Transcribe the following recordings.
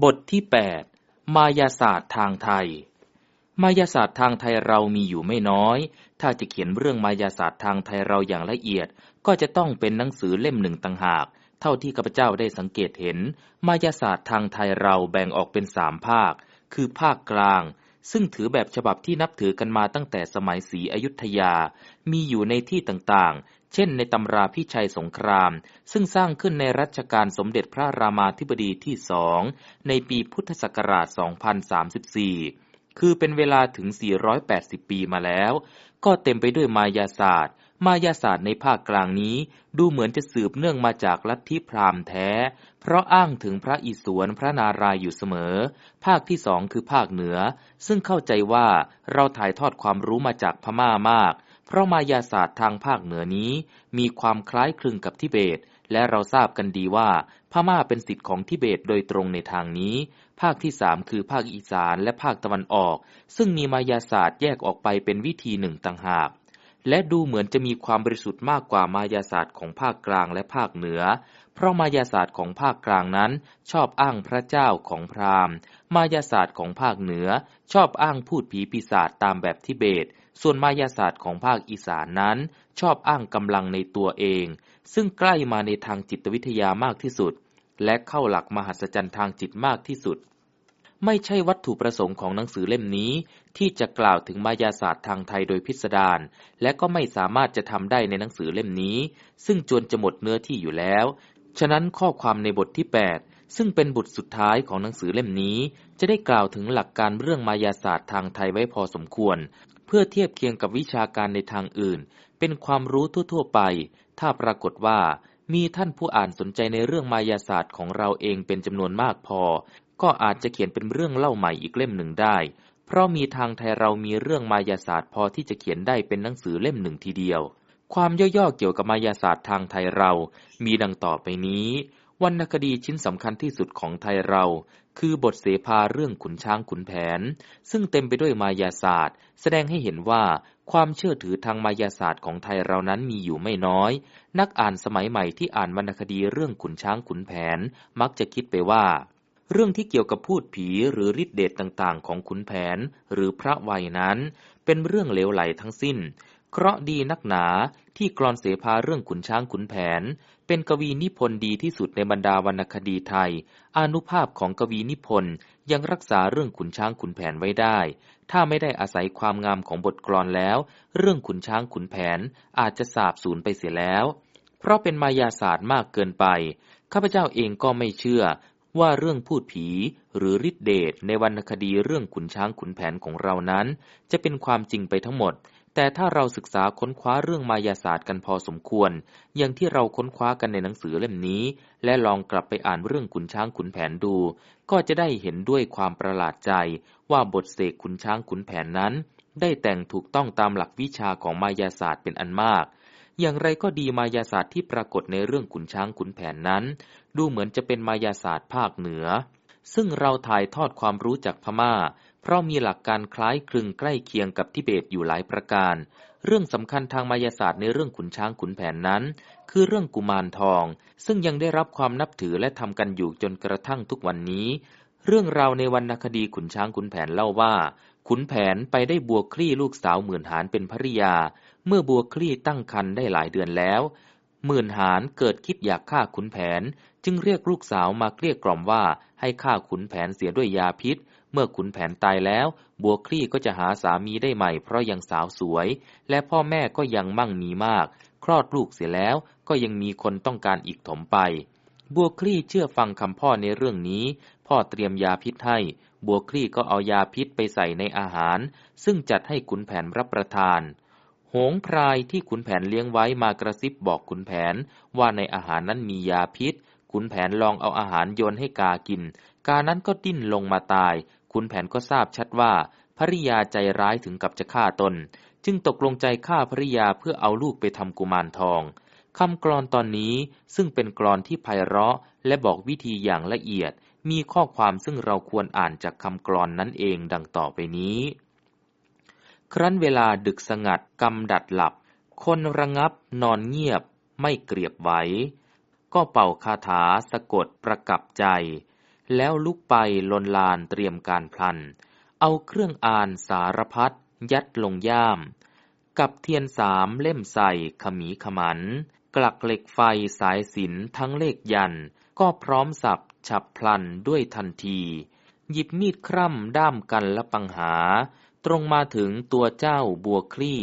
บทที่ 8 มายาศาสตร์ทางไทย มายาศาสตร์ทางไทยเรามีอยู่ไม่น้อย ถ้าจะเขียนเรื่องมายาศาสตร์ทางไทยเราอย่างละเอียด ก็จะต้องเป็นหนังสือเล่มหนึ่งต่างหาก เท่าที่ข้าพเจ้าได้สังเกตเห็น มายาศาสตร์ทางไทยเราแบ่งออกเป็นสามภาค คือภาคกลาง ซึ่งถือแบบฉบับที่นับถือกันมาตั้งแต่สมัยศรีอยุธยา มีอยู่ในที่ต่างๆ เช่นในตำราพิชัยสงคราม ซึ่งสร้างขึ้นในรัชกาลสมเด็จพระรามาธิบดีที่สองในปีพุทธศักราช 2034 คือเป็นเวลาถึง 480 ปีมาแล้ว ก็เต็มไปด้วยมายาศาสตร์ มายาศาสตร์ในภาคกลางนี้ดูเหมือนจะสืบเนื่องมาจากลัทธิพราหมณ์แท้ เพราะอ้างถึงพระอิศวรพระนารายอยู่เสมอ ภาคที่สองคือภาคเหนือ ซึ่งเข้าใจว่าเราถ่ายทอดความรู้มาจากพม่ามาก เพราะมายาศาสตร์ทางภาคเหนือนี้ มีความคล้ายคลึงกับทิเบต และเราทราบกันดีว่า พม่าเป็นสิทธิ์ของทิเบตโดยตรงในทางนี้ ภาคที่สามคือภาคอีสานและภาคตะวันออก ซึ่งมีมายาศาสตร์แยกออกไปเป็นวิธีหนึ่งต่างหาก และดูเหมือนจะมีความบริสุทธิ์มากกว่ามายาศาสตร์ของภาคกลางและภาคเหนือ เพราะมายาศาสตร์ของภาคกลางนั้น ชอบอ้างพระเจ้าของพราหมณ์ มายาศาสตร์ของภาคเหนือ ชอบอ้างพูดผีปีศาจตามแบบทิเบต ส่วนมายาศาสตร์ของภาคอีสานนั้น ชอบอ้างกำลังในตัวเอง ซึ่งใกล้มาในทางจิตวิทยามากที่สุด และเข้าหลักมหัศจรรย์ทางจิตมากที่สุด ไม่ใช่วัตถุประสงค์ของหนังสือเล่มนี้ ที่จะกล่าวถึงมายาศาสตร์ทางไทยโดยพิสดารและก็ไม่สามารถจะทำได้ในหนังสือเล่มนี้ ซึ่งจวนจะหมดเนื้อที่อยู่แล้ว ฉะนั้นข้อความในบทที่ 8ซึ่งเป็นบทสุดท้ายของหนังสือเล่มนี้ จะได้กล่าวถึงหลักการเรื่องมายาศาสตร์ทางไทยไว้พอสมควร พื่อเทียบเคียงกับวิชาการในทางอื่น เป็นความรู้ทั่ว ๆ ไป ถ้าปรากฏว่ามีท่านผู้อ่านสนใจในเรื่องมายาศาสตร์ของเราเองเป็นจำนวนมากพอ ก็อาจจะเขียนเป็นเรื่องเล่าใหม่อีกเล่มหนึ่งได้ เพราะมีทางไทยเรามีเรื่องมายาศาสตร์พอที่จะเขียนได้เป็นหนังสือเล่มหนึ่งทีเดียว ความย่อๆเกี่ยวกับมายาศาสตร์ทางไทยเรา มีดังต่อไปนี้วรรณคดีชิ้นสำคัญที่สุดของไทยเรา คือบทเสภาเรื่องขุนช้างขุนแผน ซึ่งเต็มไปด้วยมายาศาสตร์ แสดงให้เห็นว่าความเชื่อถือทางมายาศาสตร์ของไทยเรานั้นมีอยู่ไม่น้อย นักอ่านสมัยใหม่ที่อ่านวรรณคดีเรื่องขุนช้างขุนแผน มักจะคิดไปว่า เรื่องที่เกี่ยวกับพูดผีหรือฤทธิเดชต่างๆ ของขุนแผน หรือพระวัยนั้น เป็นเรื่องเลวไหลทั้งสิ้น เคราะดีนักหนาที่กรอนเสภาเรื่องขุนช้างขุนแผน เป็นกวีนิพนธ์ดีที่สุดในบรรดาวรรณคดีไทยอนุภาพของกวีนิพนธ์ยังรักษาเรื่องขุนช้างขุนแผนไว้ได้ ถ้าไม่ได้อาศัยความงามของบทกลอนแล้ว เรื่องขุนช้างขุนแผนอาจจะสาบสูญไปเสียแล้ว เพราะเป็นมายาศาสตร์มากเกินไป ข้าพเจ้าเองก็ไม่เชื่อว่าเรื่องพูดผีหรือฤทธิเดชในวรรณคดีเรื่องขุนช้างขุนแผนของเรานั้น จะเป็นความจริงไปทั้งหมด แต่ถ้าเราศึกษาค้นคว้าเรื่องมายาศาสตร์กันพอสมควร อย่างที่เราค้นคว้ากันในหนังสือเล่มนี้ และลองกลับไปอ่านเรื่องขุนช้างขุนแผนดู ก็จะได้เห็นด้วยความประหลาดใจว่าบทเสกขุนช้างขุนแผนนั้น ได้แต่งถูกต้องตามหลักวิชาของมายาศาสตร์เป็นอันมาก อย่างไรก็ดีมายาศาสตร์ที่ปรากฏในเรื่องขุนช้างขุนแผนนั้น ดูเหมือนจะเป็นมายาศาสตร์ภาคเหนือ ซึ่งเราถ่ายทอดความรู้จากพม่า เพราะมีหลักการคล้ายคลึงใกล้เคียงกับทิเบตอยู่หลายประการ เรื่องสำคัญทางมายาศาสตร์ในเรื่องขุนช้างขุนแผนนั้น คือเรื่องกุมารทอง ซึ่งยังได้รับความนับถือและทำกันอยู่จนกระทั่งทุกวันนี้ เรื่องราวในวรรณคดีขุนช้างขุนแผนเล่าว่าขุนแผนไปได้บัวคลี่ลูกสาวหมื่นหานเป็นภริยา เมื่อบัวคลี่ตั้งครรภ์ได้หลายเดือนแล้ว หมื่นหานเกิดคิดอยากฆ่าขุนแผน จึงเรียกลูกสาวมาเกลี้ยกล่อมว่าให้ฆ่าขุนแผนเสียด้วยยาพิษ เมื่อขุนแผนตายแล้ว บัวคลี่ก็จะหาสามีได้ใหม่เพราะยังสาวสวย และพ่อแม่ก็ยังมั่งมีมาก คลอดลูกเสียแล้วก็ยังมีคนต้องการอีกถมไป บัวคลี่เชื่อฟังคำพ่อในเรื่องนี้ พ่อเตรียมยาพิษให้ บัวคลี่ก็เอายาพิษไปใส่ในอาหาร ซึ่งจัดให้ขุนแผนรับประทาน หงพรายที่ขุนแผนเลี้ยงไว้มากระซิบบอกขุนแผนว่าในอาหารนั้นมียาพิษ ขุนแผนลองเอาอาหารโยนให้กากิน กานั้นก็ดิ้นลงมาตาย ขุนแผนก็ทราบชัดว่าภริยาใจร้ายถึงกับจะฆ่าตน จึงตกลงใจฆ่าภริยาเพื่อเอาลูกไปทำกุมารทองคำกรอนตอนนี้ซึ่งเป็นกรอนที่ไพเราะ และบอกวิธีอย่างละเอียด มีข้อความซึ่งเราควรอ่านจากคำกรอนนั้นเองดังต่อไปนี้ ครั้นเวลาดึกสงัดกำดัดหลับ คนระงับนอนเงียบไม่เกลียบไหวก็เป่าคาถาสะกดประกับใจ แล้วลุกไปลนลานเตรียมการพลัน เอาเครื่องอ่านสารพัดยัดลงย่าม กับเทียนสามเล่มใส่ขมีขมัน กลักเหล็กไฟสายสินทั้งเลขยัน ก็พร้อมสับฉับพลันด้วยทันที หยิบมีดคร่ำด้ามกันและปังหา ตรงมาถึงตัวเจ้าบัวคลี่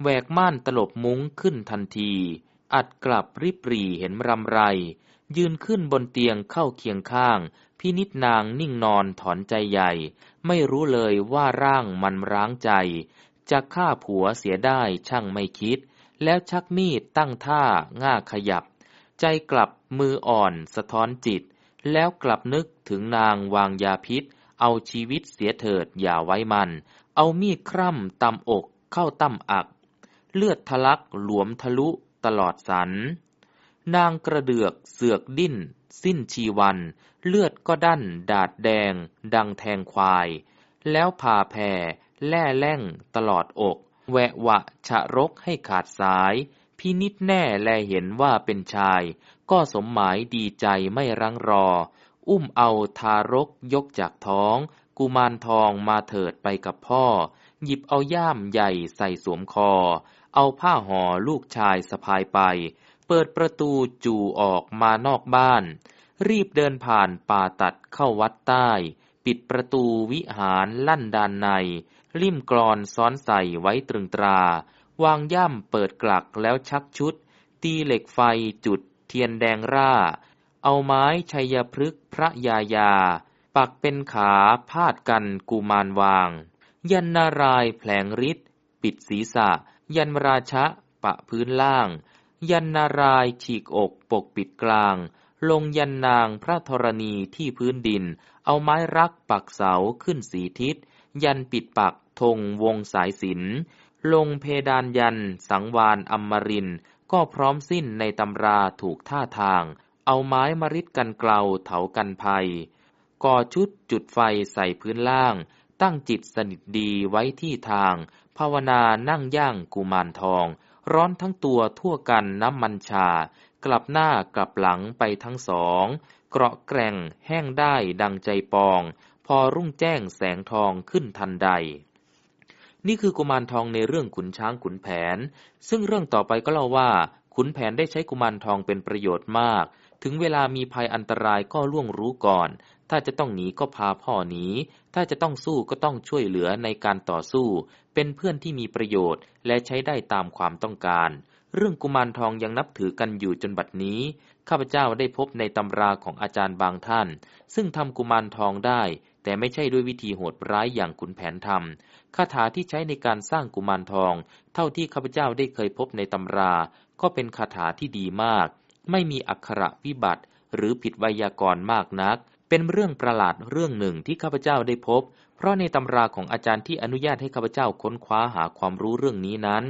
แหวกม่านตลบมุ้งขึ้นทันที อัดกลับริบรีเห็นรำไร ยืนขึ้นบนเตียงเข้าเคียงข้าง พินิจนางนิ่งนอนถอนใจใหญ่ ไม่รู้เลยว่าร่างมันร้างใจ จะฆ่าผัวเสียได้ช่างไม่คิด แล้วชักมีดตั้งท่าง่าขยับ ใจกลับมืออ่อนสะท้อนจิต แล้วกลับนึกถึงนางวางยาพิษ เอาชีวิตเสียเถิดอย่าไว้มัน เอามีดคร่ำตำอกเข้าตั้มอัก เลือดทะลักหลวมทะลุตลอดสัน นางกระเดือกเสือกดิ้น สิ้นชีวัน เลือดก็ดั้นดาดแดง ดังแทงควาย แล้วผ่าแผ่แล่แล่งตลอดอก แวะวะฉะรกให้ขาดสาย พินิษแน่แลเห็นว่าเป็นชาย ก็สมหมายดีใจไม่รังรอ อุ้มเอาทารกยกจากท้อง กุมารทองมาเถิดไปกับพ่อ หยิบเอาย่ามใหญ่ใส่สวมคอ เอาผ้าห่อลูกชายสะพายไป เปิดประตูจู่ออกมานอกบ้าน รีบเดินผ่านป่าตัดเข้าวัดใต้ ปิดประตูวิหารลั่นดานในริมกรอนซ้อนใส่ไว้ตรึงตรา วางย่ำเปิดกลักแล้วชักชุด ตีเหล็กไฟจุดเทียนแดงร่า เอาไม้ชัยพฤกษ์พระยายา ปักเป็นขาพาดกันกุมารวาง ยันนารายแผลงฤทธิ์ปิดศีรษะ ยันราชะปะพื้นล่าง ยันนารายฉีกอกปกปิดกลาง ลงยันนางพระธรณีที่พื้นดิน เอาไม้รักปักเสาขึ้นสีทิศ ยันปิดปักธงวงสายสินลงเพดานยันสังวานอมรินก็พร้อมสิ้นในตำราถูกท่าทาง เอาไม้มริดกันเกลาเถากันภัย ก่อชุดจุดไฟใส่พื้นล่าง ตั้งจิตสนิทดีไว้ที่ทาง ภาวนานั่งย่างกุมารทอง ร้อนทั้งตัวทั่วกันน้ำมันชา กลับหน้ากลับหลังไปทั้งสอง เกราะแกร่งแห้งได้ดังใจปอง พอรุ่งแจ้งแสงทองขึ้นทันใดนี่คือกุมารทองในเรื่องขุนช้างขุนแผน ซึ่งเรื่องต่อไปก็เล่าว่า ขุนแผนได้ใช้กุมารทองเป็นประโยชน์มาก ถึงเวลามีภัยอันตรายก็ล่วงรู้ก่อน ถ้าจะต้องหนีก็พาพ่อหนี ถ้าจะต้องสู้ก็ต้องช่วยเหลือในการต่อสู้ เป็นเพื่อนที่มีประโยชน์ และใช้ได้ตามความต้องการ เรื่องกุมารทองยังนับถือกันอยู่จนบัดนี้ ข้าพเจ้าได้พบในตำราของอาจารย์บางท่าน ซึ่งทำกุมารทองได้ แต่ไม่ใช่ด้วยวิธีโหดร้ายอย่างขุนแผนทำคาถาที่ใช้ในการสร้างกุมารทอง เท่าที่ข้าพเจ้าได้เคยพบในตำรา ก็เป็นคาถาที่ดีมาก ไม่มีอักขระวิบัติหรือผิดไวยากรณ์มากนัก เป็นเรื่องประหลาดเรื่องหนึ่งที่ข้าพเจ้าได้พบ เพราะในตำราของอาจารย์ที่อนุญาตให้ข้าพเจ้าค้นคว้าหาความรู้เรื่องนี้นั้น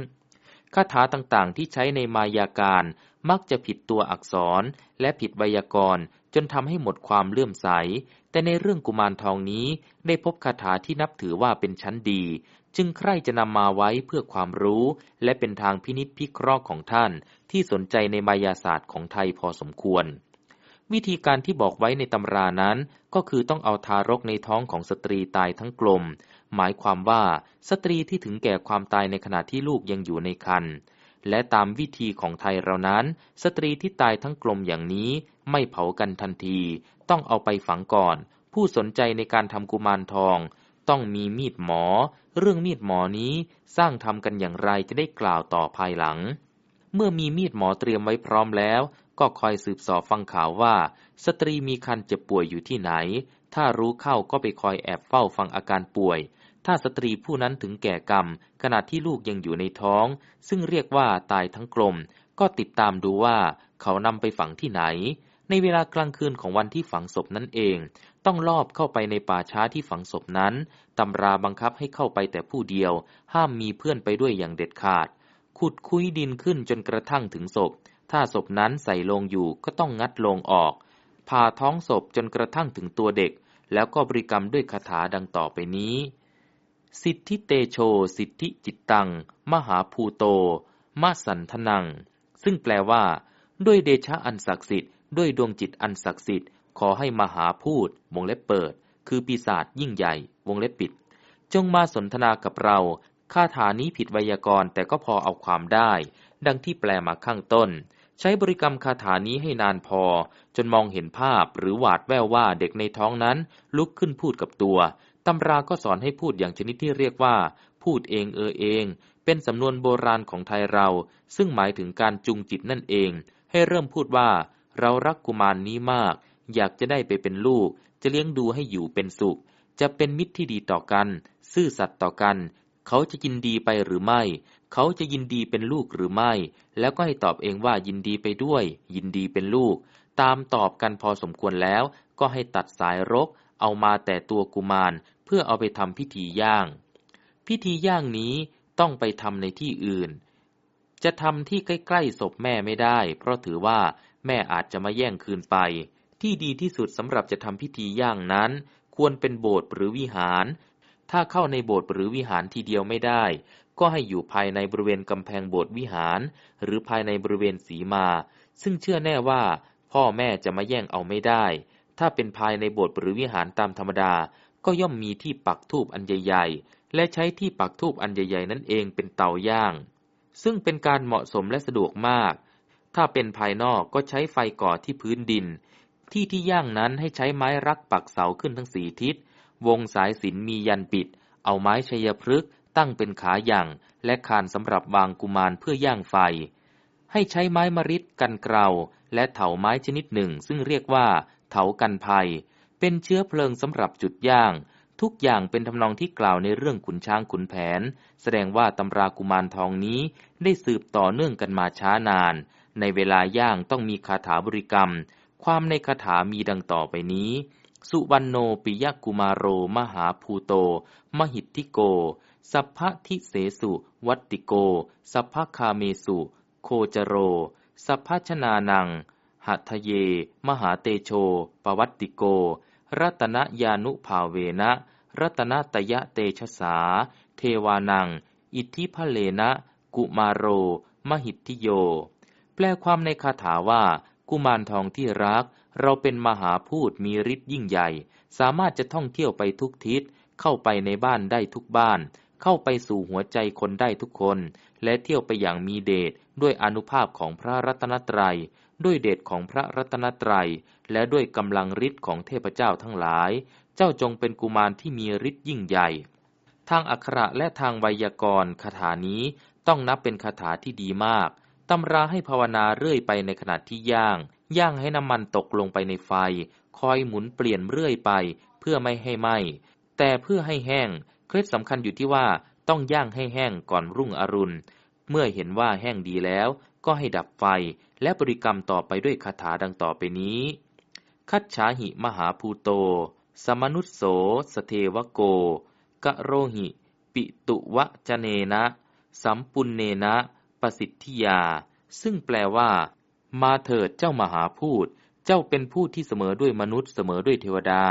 คาถาต่างๆที่ใช้ในมายาการมักจะผิดตัวอักษรและผิดไวยากรณ์จนทำให้หมดความเลื่อมใส แต่ในเรื่องกุมารทองนี้ได้พบคาถาที่นับถือว่าเป็นชั้นดี จึงใคร่จะนำมาไว้เพื่อความรู้ และเป็นทางพินิษพิเคราะห์ของท่าน ที่สนใจในมายาศาสตร์ของไทยพอสมควร วิธีการที่บอกไว้ในตำรานั้น ก็คือต้องเอาทารกในท้องของสตรีตายทั้งกลม หมายความว่าสตรีที่ถึงแก่ความตายในขณะที่ลูกยังอยู่ในครรภ์และตามวิธีของไทยเรานั้น สตรีที่ตายทั้งกลมอย่างนี้ไม่เผากันทันที ต้องเอาไปฝังก่อน ผู้สนใจในการทำกุมารทอง ต้องมีมีดหมอ เรื่องมีดหมอนี้สร้างทำกันอย่างไรจะได้กล่าวต่อภายหลัง เมื่อมีมีดหมอเตรียมไว้พร้อมแล้ว ก็คอยสืบสอบฟังข่าวว่า สตรีมีคันเจ็บป่วยอยู่ที่ไหน ถ้ารู้เข้าก็ไปคอยแอบเฝ้าฟังอาการป่วย ถ้าสตรีผู้นั้นถึงแก่กรรม ขณะที่ลูกยังอยู่ในท้อง ซึ่งเรียกว่าตายทั้งกลม ก็ติดตามดูว่า เขานำไปฝังที่ไหน ในเวลากลางคืนของวันที่ฝังศพนั่นเอง ต้องลอบเข้าไปในป่าช้าที่ฝังศพนั้นตำราบังคับให้เข้าไปแต่ผู้เดียว ห้ามมีเพื่อนไปด้วยอย่างเด็ดขาดขุดคุยดินขึ้นจนกระทั่งถึงศพ ถ้าศพนั้นใส่ลงอยู่ก็ต้องงัดลงออก ผ่าท้องศพจนกระทั่งถึงตัวเด็ก แล้วก็บริกรรมด้วยคาถาดังต่อไปนี้ สิทธิเตโช สิทธิจิตตัง มหาภูโตมะสันทนัง ซึ่งแปลว่า ด้วยเดชะอันศักดิ์สิทธิ์ ด้วยดวงจิตอันศักดิ์สิทธิ์ ขอให้มหาพูดวงเล็บเปิด คือปีศาจยิ่งใหญ่ วงเล็บปิด จงมาสนทนากับเราคาถานี้ผิดไวยากรณ์แต่ก็พอเอาความได้ ดังที่แปลมาข้างต้น ใช้บริกรรมคาถานี้ให้นานพอ จนมองเห็นภาพหรือหวาดแววว่าเด็กในท้องนั้นลุกขึ้นพูดกับตัว ตำราก็สอนให้พูดอย่างชนิดที่เรียกว่า พูดเองเออเอง เป็นสำนวนโบราณของไทยเรา ซึ่งหมายถึงการจุงจิตนั่นเอง ให้เริ่มพูดว่า เรารักกุมารนนี้มาก อยากจะได้ไปเป็นลูก จะเลี้ยงดูให้อยู่เป็นสุข จะเป็นมิตรที่ดีต่อกัน ซื่อสัตย์ต่อกัน เขาจะยินดีไปหรือไม่ เขาจะยินดีเป็นลูกหรือไม่ แล้วก็ให้ตอบเองว่ายินดีไปด้วย ยินดีเป็นลูก ตามตอบกันพอสมควรแล้ว ก็ให้ตัดสายรก เอามาแต่ตัวกุมาร เพื่อเอาไปทำพิธีย่าง พิธีย่างนี้ต้องไปทำในที่อื่น จะทำที่ใกล้ๆศพแม่ไม่ได้ เพราะถือว่าแม่อาจจะมาแย่งคืนไป ที่ดีที่สุดสำหรับจะทำพิธีย่างนั้น ควรเป็นโบสถ์หรือวิหารถ้าเข้าในโบสถ์หรือวิหารทีเดียวไม่ได้ ก็ให้อยู่ภายในบริเวณกำแพงโบสถ์วิหาร หรือภายในบริเวณสีมา ซึ่งเชื่อแน่ว่าพ่อแม่จะมาแย่งเอาไม่ได้ ถ้าเป็นภายในโบสถ์หรือวิหารตามธรรมดา ก็ย่อมมีที่ปักทูบอันใหญ่ๆ และใช้ที่ปักทูบอันใหญ่ๆ นั่นเองเป็นเตาย่าง ซึ่งเป็นการเหมาะสมและสะดวกมาก ถ้าเป็นภายนอกก็ใช้ไฟก่อที่พื้นดิน ที่ที่ย่างนั้นให้ใช้ไม้รักปักเสาขึ้นทั้งสี่ทิศ วงสายสินมียันปิด เอาไม้ชัยพฤกษ์ ตั้งเป็นขาย่างและคานสำหรับวางกุมารเพื่อย่างไฟ ให้ใช้ไม้มริดกันเกลาและเถาไม้ชนิดหนึ่ง ซึ่งเรียกว่า เถากันภัย เป็นเชื้อเพลิงสำหรับจุดย่าง ทุกอย่างเป็นทำนองที่กล่าวในเรื่องขุนช้างขุนแผน แสดงว่าตำรากุมารทองนี้ได้สืบต่อเนื่องกันมาช้านาน ในเวลาย่างต้องมีคาถาบริกรรม ความในคาถามีดังต่อไปนี้ สุวรรณโนปิยกุมารโร มหาภูโต มหิทธิโก สัพพทิเสสุวัตติโก สัพพคาเมสุ โคจโร สัพพชนานัง หัตเย มหาเตโช ปวัตติโก รัตนยานุภาเวนะ รัตนตยะเตชะสา เทวานัง อิทธิพเลนะ กุมาโร มหิทธิโย แปลความในคาถาว่า กุมารทองที่รัก เราเป็นมหาพูดมีฤทธิ์ยิ่งใหญ่ สามารถจะท่องเที่ยวไปทุกทิศ เข้าไปในบ้านได้ทุกบ้าน เข้าไปสู่หัวใจคนได้ทุกคน และเที่ยวไปอย่างมีเดชด้วยอนุภาพของพระรัตนตรัย ด้วยเดชของพระรัตนตรัย และด้วยกำลังฤทธิ์ของเทพเจ้าทั้งหลาย เจ้าจงเป็นกุมารที่มีฤทธิ์ยิ่งใหญ่ ทางอักขระและทางไวยากรณ์คาถานี้ต้องนับเป็นคาถาที่ดีมากตำราให้ภาวนาเรื่อยไปในขณะที่ย่าง ย่างให้น้ำมันตกลงไปในไฟ คอยหมุนเปลี่ยนเรื่อยไป เพื่อไม่ให้ไหม้แต่เพื่อให้แห้ง เคล็ดสำคัญอยู่ที่ว่าต้องย่างให้แห้งก่อนรุ่งอรุณ เมื่อเห็นว่าแห้งดีแล้ว ก็ให้ดับไฟและบริกรรมต่อไปด้วยคาถาดังต่อไปนี้ คัจฉาหิมหาภูโต สมนุสโสสเทวโก กะโรหิ ปิตุวะจเนนะ สัมปุนเนนะ ประสิทธิยา ซึ่งแปลว่า มาเถิดเจ้ามหาพูด เจ้าเป็นผู้ที่เสมอด้วยมนุษย์เสมอด้วยเทวดา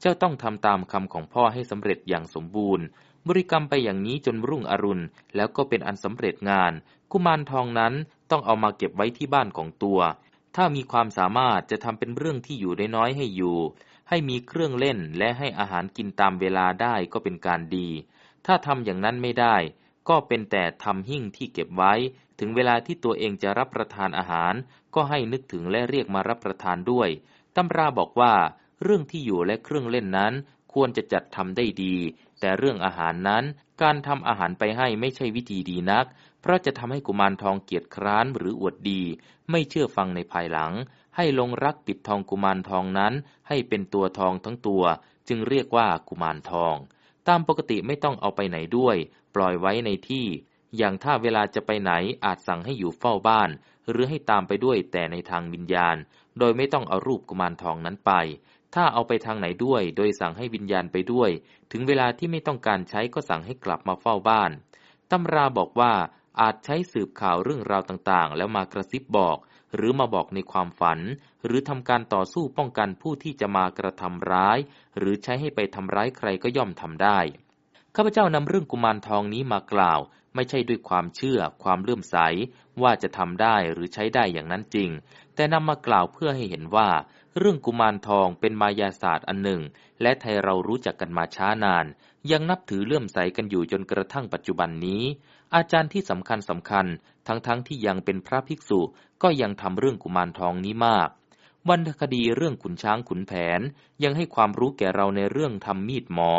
เจ้าต้องทำตามคำของพ่อให้สำเร็จอย่างสมบูรณ์ บริกรรมไปอย่างนี้จนรุ่งอรุณ แล้วก็เป็นอันสำเร็จงาน กุมารทองนั้นต้องเอามาเก็บไว้ที่บ้านของตัว ถ้ามีความสามารถจะทำเป็นเรื่องที่อยู่ได้น้อยให้อยู่ ให้มีเครื่องเล่นและให้อาหารกินตามเวลาได้ก็เป็นการดี ถ้าทำอย่างนั้นไม่ได้ ก็เป็นแต่ทำหิ้งที่เก็บไว้ ถึงเวลาที่ตัวเองจะรับประทานอาหาร ก็ให้นึกถึงและเรียกมารับประทานด้วย ตำราบอกว่า เรื่องที่อยู่และเครื่องเล่นนั้น ควรจะจัดทำได้ดี แต่เรื่องอาหารนั้น การทำอาหารไปให้ไม่ใช่วิธีดีนัก เพราะจะทำให้กุมารทองเกียจคร้านหรืออวดดี ไม่เชื่อฟังในภายหลัง ให้ลงรักปิดทองกุมารทองนั้น ให้เป็นตัวทองทั้งตัว จึงเรียกว่ากุมารทอง ตามปกติไม่ต้องเอาไปไหนด้วย ปล่อยไว้ในที่ อย่างถ้าเวลาจะไปไหนอาจสั่งให้อยู่เฝ้าบ้าน หรือให้ตามไปด้วยแต่ในทางวิญญาณ โดยไม่ต้องเอารูปกุมารทองนั้นไป ถ้าเอาไปทางไหนด้วย โดยสั่งให้วิญญาณไปด้วย ถึงเวลาที่ไม่ต้องการใช้ก็สั่งให้กลับมาเฝ้าบ้านตำราบอกว่าอาจใช้สืบข่าวเรื่องราวต่างๆ แล้วมากระซิบบอก หรือมาบอกในความฝัน หรือทำการต่อสู้ป้องกันผู้ที่จะมากระทำร้าย หรือใช้ให้ไปทำร้ายใครก็ย่อมทำได้ข้าพเจ้านำเรื่องกุมารทองนี้มากล่าว ไม่ใช่ด้วยความเชื่อความเลื่อมใสว่าจะทำได้หรือใช้ได้อย่างนั้นจริง แต่นำมากล่าวเพื่อให้เห็นว่า เรื่องกุมารทองเป็นมายาศาสตร์อันหนึ่ง และไทยเรารู้จักกันมาช้านาน ยังนับถือเลื่อมใสกันอยู่จนกระทั่งปัจจุบันนี้ อาจารย์ที่สำคัญสำคัญ ทั้งๆทที่ยังเป็นพระภิกษุก็ยังทำเรื่องกุมารทองนี้มากวรรณคดีเรื่องขุนช้างขุนแผนยังให้ความรู้แก่เราในเรื่องทำมีดหมอ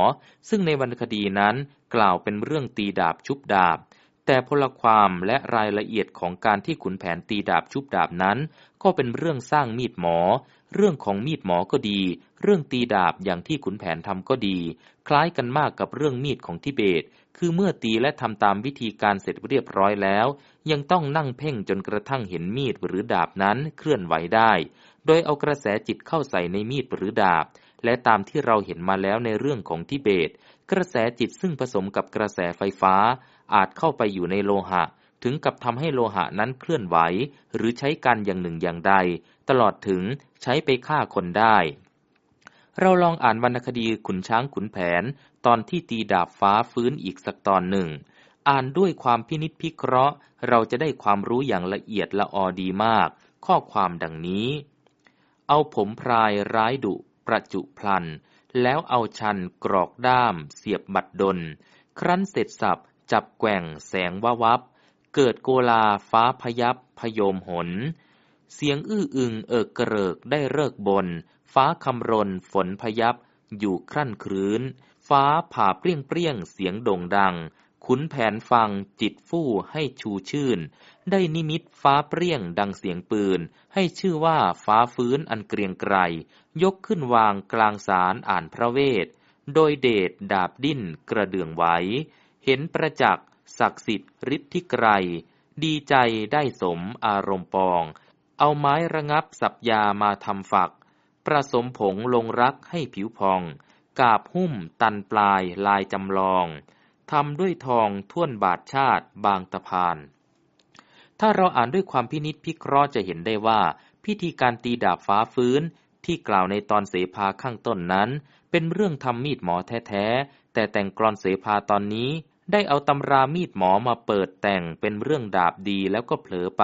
ซึ่งในวรรณคดีนั้น กล่าวเป็นเรื่องตีดาบชุบดาบ แต่พลความและรายละเอียดของการที่ขุนแผนตีดาบชุบดาบนั้น ก็เป็นเรื่องสร้างมีดหมอ เรื่องของมีดหมอก็ดี เรื่องตีดาบอย่างที่ขุนแผนทำก็ดี คล้ายกันมากกับเรื่องมีดของทิเบต คือเมื่อตีและทำตามวิธีการเสร็จเรียบร้อยแล้ว ยังต้องนั่งเพ่งจนกระทั่งเห็นมีดหรือดาบนั้นเคลื่อนไหวได้ โดยเอากระแสจิตเข้าใส่ในมีดหรือดาบและตามที่เราเห็นมาแล้วในเรื่องของทิเบต กระแสจิตซึ่งผสมกับกระแสไฟฟ้า อาจเข้าไปอยู่ในโลหะ ถึงกับทำให้โลหะนั้นเคลื่อนไหว หรือใช้การอย่างหนึ่งอย่างใด ตลอดถึงใช้ไปฆ่าคนได้ เราลองอ่านวรรณคดีขุนช้างขุนแผน ตอนที่ตีดาบฟ้าฟื้นอีกสักตอนหนึ่ง อ่านด้วยความพินิษพิเคราะห์ เราจะได้ความรู้อย่างละเอียดละออดีมาก ข้อความดังนี้ เอาผมพรายร้ายดุประจุพลัน แล้วเอาชันกรอกด้าม เสียบบัดดล ครั้นเสร็จสับจับแกว่งแสงวาวับ เกิดโกลาฟ้าพยับพยมหน เสียงอื้ออึงเอิกเกริกได้เลิกบน ฟ้าคำรนฝนพยับ อยู่ครั่นครื้น ฟ้าผ่าเปรี้ยงเปรี้ยงเสียงโด่งดัง ขุนแผนฟังจิตฟู่ให้ชูชื่น ได้นิมิตฟ้าเปรี้ยงดังเสียงปืน ให้ชื่อว่าฟ้าฟื้นอันเกรียงไกร ยกขึ้นวางกลางสารอ่านพระเวท โดยเดชดาบดิ้นกระเดื่องไหว เห็นประจักษ์ศักดิ์สิทธิ์ฤทธิไกร ดีใจได้สมอารมณ์ปอง เอาไม้ระงับสับยามาทำฝัก ประสมผงลงรักให้ผิวพอง กาบหุ้มตันปลายลายจำลองทำด้วยทองท่วนบาทชาติบางตะพาน ถ้าเราอ่านด้วยความพินิษพิเคราะห์จะเห็นได้ว่า พิธีการตีดาบฟ้าฟื้น ที่กล่าวในตอนเสภาข้างต้นนั้น เป็นเรื่องทำมีดหมอแท้ๆ แต่แต่งกรอนเสภาตอนนี้ ได้เอาตำรามีดหมอมาเปิดแต่งเป็นเรื่องดาบดีแล้วก็เผลอไป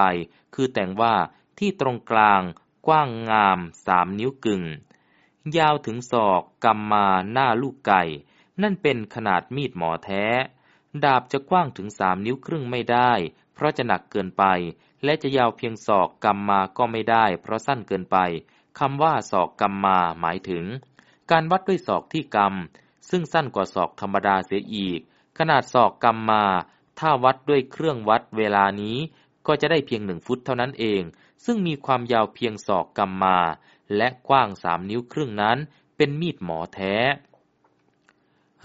คือแต่งว่าที่ตรงกลาง กว้างงามสามนิ้วกึ่ง ยาวถึงศอกกำมาหน้าลูกไก่ นั่นเป็นขนาดมีดหมอแท้ ดาบจะกว้างถึงสามนิ้วครึ่งไม่ได้ เพราะจะหนักเกินไป และจะยาวเพียงศอกกำมาก็ไม่ได้ เพราะสั้นเกินไป คำว่าศอกกำมมาหมายถึง การวัดด้วยศอกที่กำซึ่งสั้นกว่าศอกธรรมดาเสียอีก ขนาดศอกกำมมา ถ้าวัดด้วยเครื่องวัดเวลานี้ ก็จะได้เพียงหนึ่งฟุตเท่านั้นเอง ซึ่งมีความยาวเพียงศอกกำมา และกว้างสามนิ้วครึ่งนั้นเป็นมีดหมอแท้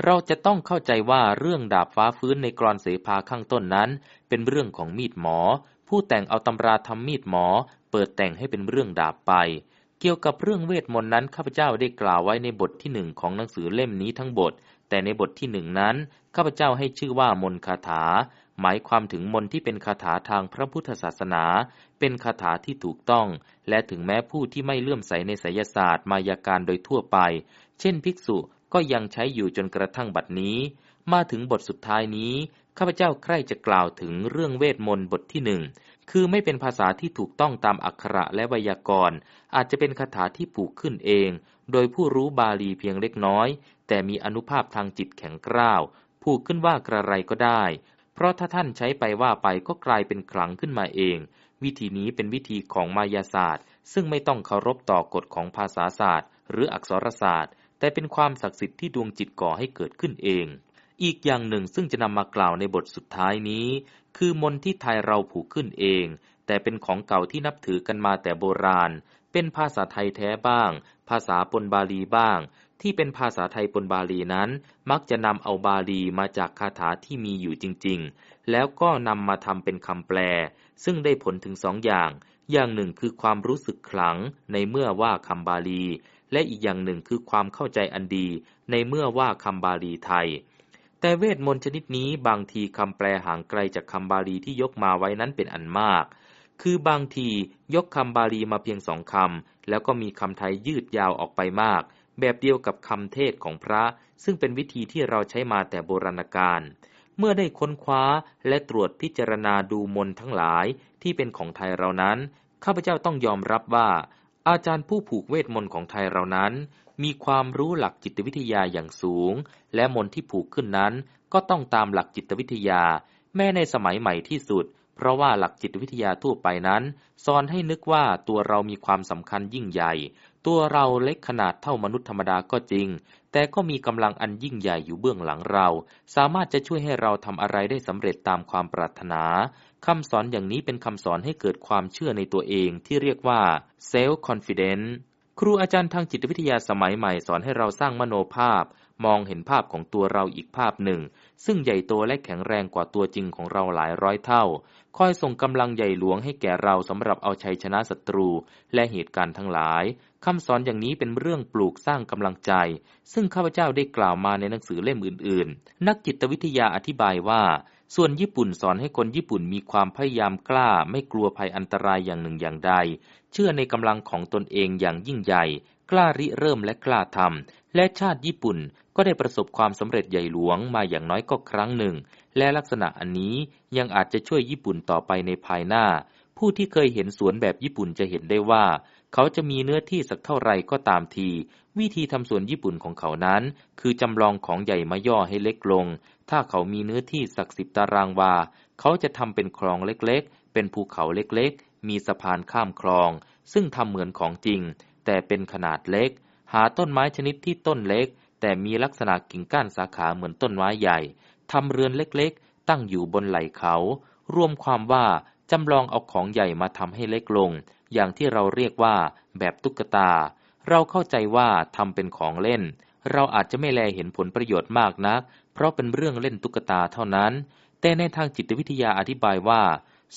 เราจะต้องเข้าใจว่าเรื่องดาบฟ้าฟื้นในกรอนเสภาข้างต้นนั้น เป็นเรื่องของมีดหมอ ผู้แต่งเอาตำราทำมีดหมอ เปิดแต่งให้เป็นเรื่องดาบไป เกี่ยวกับเรื่องเวทมนต์นั้นข้าพเจ้าได้กล่าวไว้ในบทที่หนึ่งของหนังสือเล่มนี้ทั้งบท แต่ในบทที่หนึ่งนั้นข้าพเจ้าให้ชื่อว่ามนคาถา หมายความถึงมนที่เป็นคาถาทางพระพุทธศาสนา เป็นคาถาที่ถูกต้อง และถึงแม้ผู้ที่ไม่เลื่อมใสในไสยศาสตร์มายาการโดยทั่วไป เช่นภิกษุก็ยังใช้อยู่จนกระทั่งบัดนี้ มาถึงบทสุดท้ายนี้ข้าพเจ้าใคร่จะกล่าวถึงเรื่องเวทมนต์บทที่หนึ่ง คือไม่เป็นภาษาที่ถูกต้องตามอักขระและไวยากรณ์ อาจจะเป็นคาถาที่ผูกขึ้นเอง โดยผู้รู้บาลีเพียงเล็กน้อย แต่มีอนุภาพทางจิตแข็งกร้าวผูกขึ้นว่ากระไรก็ได้ เพราะถ้าท่านใช้ไปว่าไปก็กลายเป็นคลังขึ้นมาเอง วิธีนี้เป็นวิธีของมายาศาสตร์ ซึ่งไม่ต้องเคารพต่อกฎของภาษาศาสตร์ หรืออักษรศาสตร์ แต่เป็นความศักดิ์สิทธิ์ที่ดวงจิตก่อให้เกิดขึ้นเอง อีกอย่างหนึ่งซึ่งจะนำมากล่าวในบทสุดท้ายนี้ คือมนที่ไทยเราผูกขึ้นเอง แต่เป็นของเก่าที่นับถือกันมาแต่โบราณ เป็นภาษาไทยแท้บ้าง ภาษาปนบาลีบ้าง ที่เป็นภาษาไทยปนบาลีนั้น มักจะนำเอาบาลีมาจากคาถาที่มีอยู่จริง ๆ แล้วก็นำมาทำเป็นคำแปล ซึ่งได้ผลถึงสองอย่าง อย่างหนึ่งคือความรู้สึกขลังในเมื่อว่าคำบาลี และอีกอย่างหนึ่งคือความเข้าใจอันดี ในเมื่อว่าคำบาลีไทย แต่เวทมนต์ชนิดนี้บางทีคำแปลห่างไกลจากคำบาลีที่ยกมาไว้นั้นเป็นอันมาก คือบางทียกคำบาลีมาเพียงสองคำ แล้วก็มีคำไทยยืดยาวออกไปมาก แบบเดียวกับคำเทศของพระ ซึ่งเป็นวิธีที่เราใช้มาแต่โบราณกาล เมื่อได้ค้นคว้าและตรวจพิจารณาดูมนทั้งหลายที่เป็นของไทยเรานั้น ข้าพเจ้าต้องยอมรับว่า อาจารย์ผู้ผูกเวทมนต์ของไทยเรานั้น มีความรู้หลักจิตวิทยาอย่างสูง และมนต์ที่ผูกขึ้นนั้น ก็ต้องตามหลักจิตวิทยา แม้ในสมัยใหม่ที่สุด เพราะว่าหลักจิตวิทยาทั่วไปนั้นสอนให้นึกว่าตัวเรามีความสำคัญยิ่งใหญ่ ตัวเราเล็กขนาดเท่ามนุษย์ธรรมดาก็จริง แต่ก็มีกำลังอันยิ่งใหญ่อยู่เบื้องหลังเรา สามารถจะช่วยให้เราทำอะไรได้สำเร็จตามความปรารถนา คำสอนอย่างนี้เป็นคำสอนให้เกิดความเชื่อในตัวเองที่เรียกว่า self confidence ครูอาจารย์ทางจิตวิทยาสมัยใหม่สอนให้เราสร้างมโนภาพ มองเห็นภาพของตัวเราอีกภาพหนึ่ง ซึ่งใหญ่โตและแข็งแรงกว่าตัวจริงของเราหลายร้อยเท่า คอยส่งกำลังใหญ่หลวงให้แก่เราสำหรับเอาชัยชนะศัตรู และเหตุการณ์ทั้งหลายคำสอนอย่างนี้เป็นเรื่องปลูกสร้างกำลังใจ ซึ่งข้าพเจ้าได้กล่าวมาในหนังสือเล่มอื่นๆ นักจิตวิทยาอธิบายว่า ส่วนญี่ปุ่นสอนให้คนญี่ปุ่นมีความพยายามกล้า ไม่กลัวภัยอันตรายอย่างหนึ่งอย่างใด เชื่อในกำลังของตนเองอย่างยิ่งใหญ่ กล้าริเริ่มและกล้าทำและชาติญี่ปุ่นก็ได้ประสบความสำเร็จใหญ่หลวงมาอย่างน้อยก็ครั้งหนึ่ง และลักษณะอันนี้ยังอาจจะช่วยญี่ปุ่นต่อไปในภายหน้า ผู้ที่เคยเห็นสวนแบบญี่ปุ่นจะเห็นได้ว่า เขาจะมีเนื้อที่สักเท่าไรก็ตามที วิธีทำสวนญี่ปุ่นของเขานั้น คือจำลองของใหญ่มาย่อให้เล็กลง ถ้าเขามีเนื้อที่สักสิบตารางวา เขาจะทำเป็นคลองเล็กๆ เป็นภูเขาเล็กๆ มีสะพานข้ามคลอง ซึ่งทำเหมือนของจริง แต่เป็นขนาดเล็ก หาต้นไม้ชนิดที่ต้นเล็ก แต่มีลักษณะกิ่งก้านสาขาเหมือนต้นไม้ใหญ่ทำเรือนเล็กๆ ตั้งอยู่บนไหล่เขา รวมความว่าจำลองเอาของใหญ่มาทำให้เล็กลง อย่างที่เราเรียกว่า แบบตุ๊กตา เราเข้าใจว่าทำเป็นของเล่น เราอาจจะไม่แลเห็นผลประโยชน์มากนัก เพราะเป็นเรื่องเล่นตุ๊กตาเท่านั้น แต่ในทางจิตวิทยาอธิบายว่า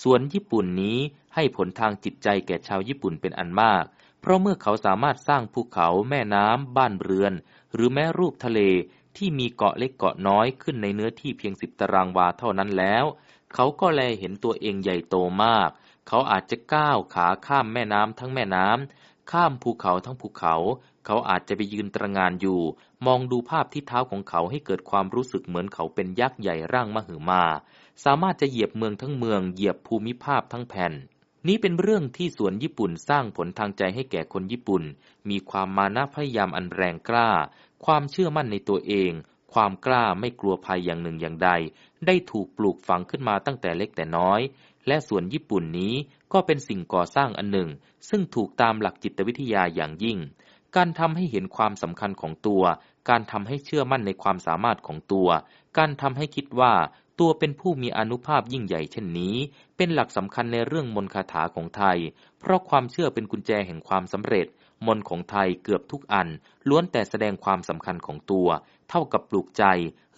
สวนญี่ปุ่นนี้ให้ผลทางจิตใจแก่ชาวญี่ปุ่นเป็นอันมาก เพราะเมื่อเขาสามารถสร้างภูเขาแม่น้ำบ้านเรือน หรือแม้รูปทะเลที่มีเกาะเล็กเกาะน้อยขึ้นในเนื้อที่เพียงสิบตารางวาเท่านั้นแล้ว เขาก็แลเห็นตัวเองใหญ่โตมาก เขาอาจจะก้าวขาข้ามแม่น้ำทั้งแม่น้ำข้ามภูเขาทั้งภูเขา เขาอาจจะไปยืนตระงานอยู่ มองดูภาพที่เท้าของเขาให้เกิดความรู้สึกเหมือนเขาเป็นยักษ์ใหญ่ร่างมหึมา สามารถจะเหยียบเมืองทั้งเมืองเหยียบภูมิภาพทั้งแผ่น นี้เป็นเรื่องที่สวนญี่ปุ่นสร้างผลทางใจให้แก่คนญี่ปุ่น มีความมานะพยายามอันแรงกล้า ความเชื่อมั่นในตัวเอง ความกล้าไม่กลัวภัยอย่างหนึ่งอย่างใด ได้ถูกปลูกฝังขึ้นมาตั้งแต่เล็กแต่น้อย และสวนญี่ปุ่นนี้ก็เป็นสิ่งก่อสร้างอันหนึ่ง ซึ่งถูกตามหลักจิตวิทยาอย่างยิ่ง การทำให้เห็นความสำคัญของตัว การทำให้เชื่อมั่นในความสามารถของตัว การทำให้คิดว่า ตัวเป็นผู้มีอนุภาพยิ่งใหญ่เช่นนี้ เป็นหลักสำคัญในเรื่องมนคาถาของไทย เพราะความเชื่อเป็นกุญแจแห่งความสำเร็จ มนของไทยเกือบทุกอัน ล้วนแต่แสดงความสำคัญของตัว เท่ากับปลูกใจ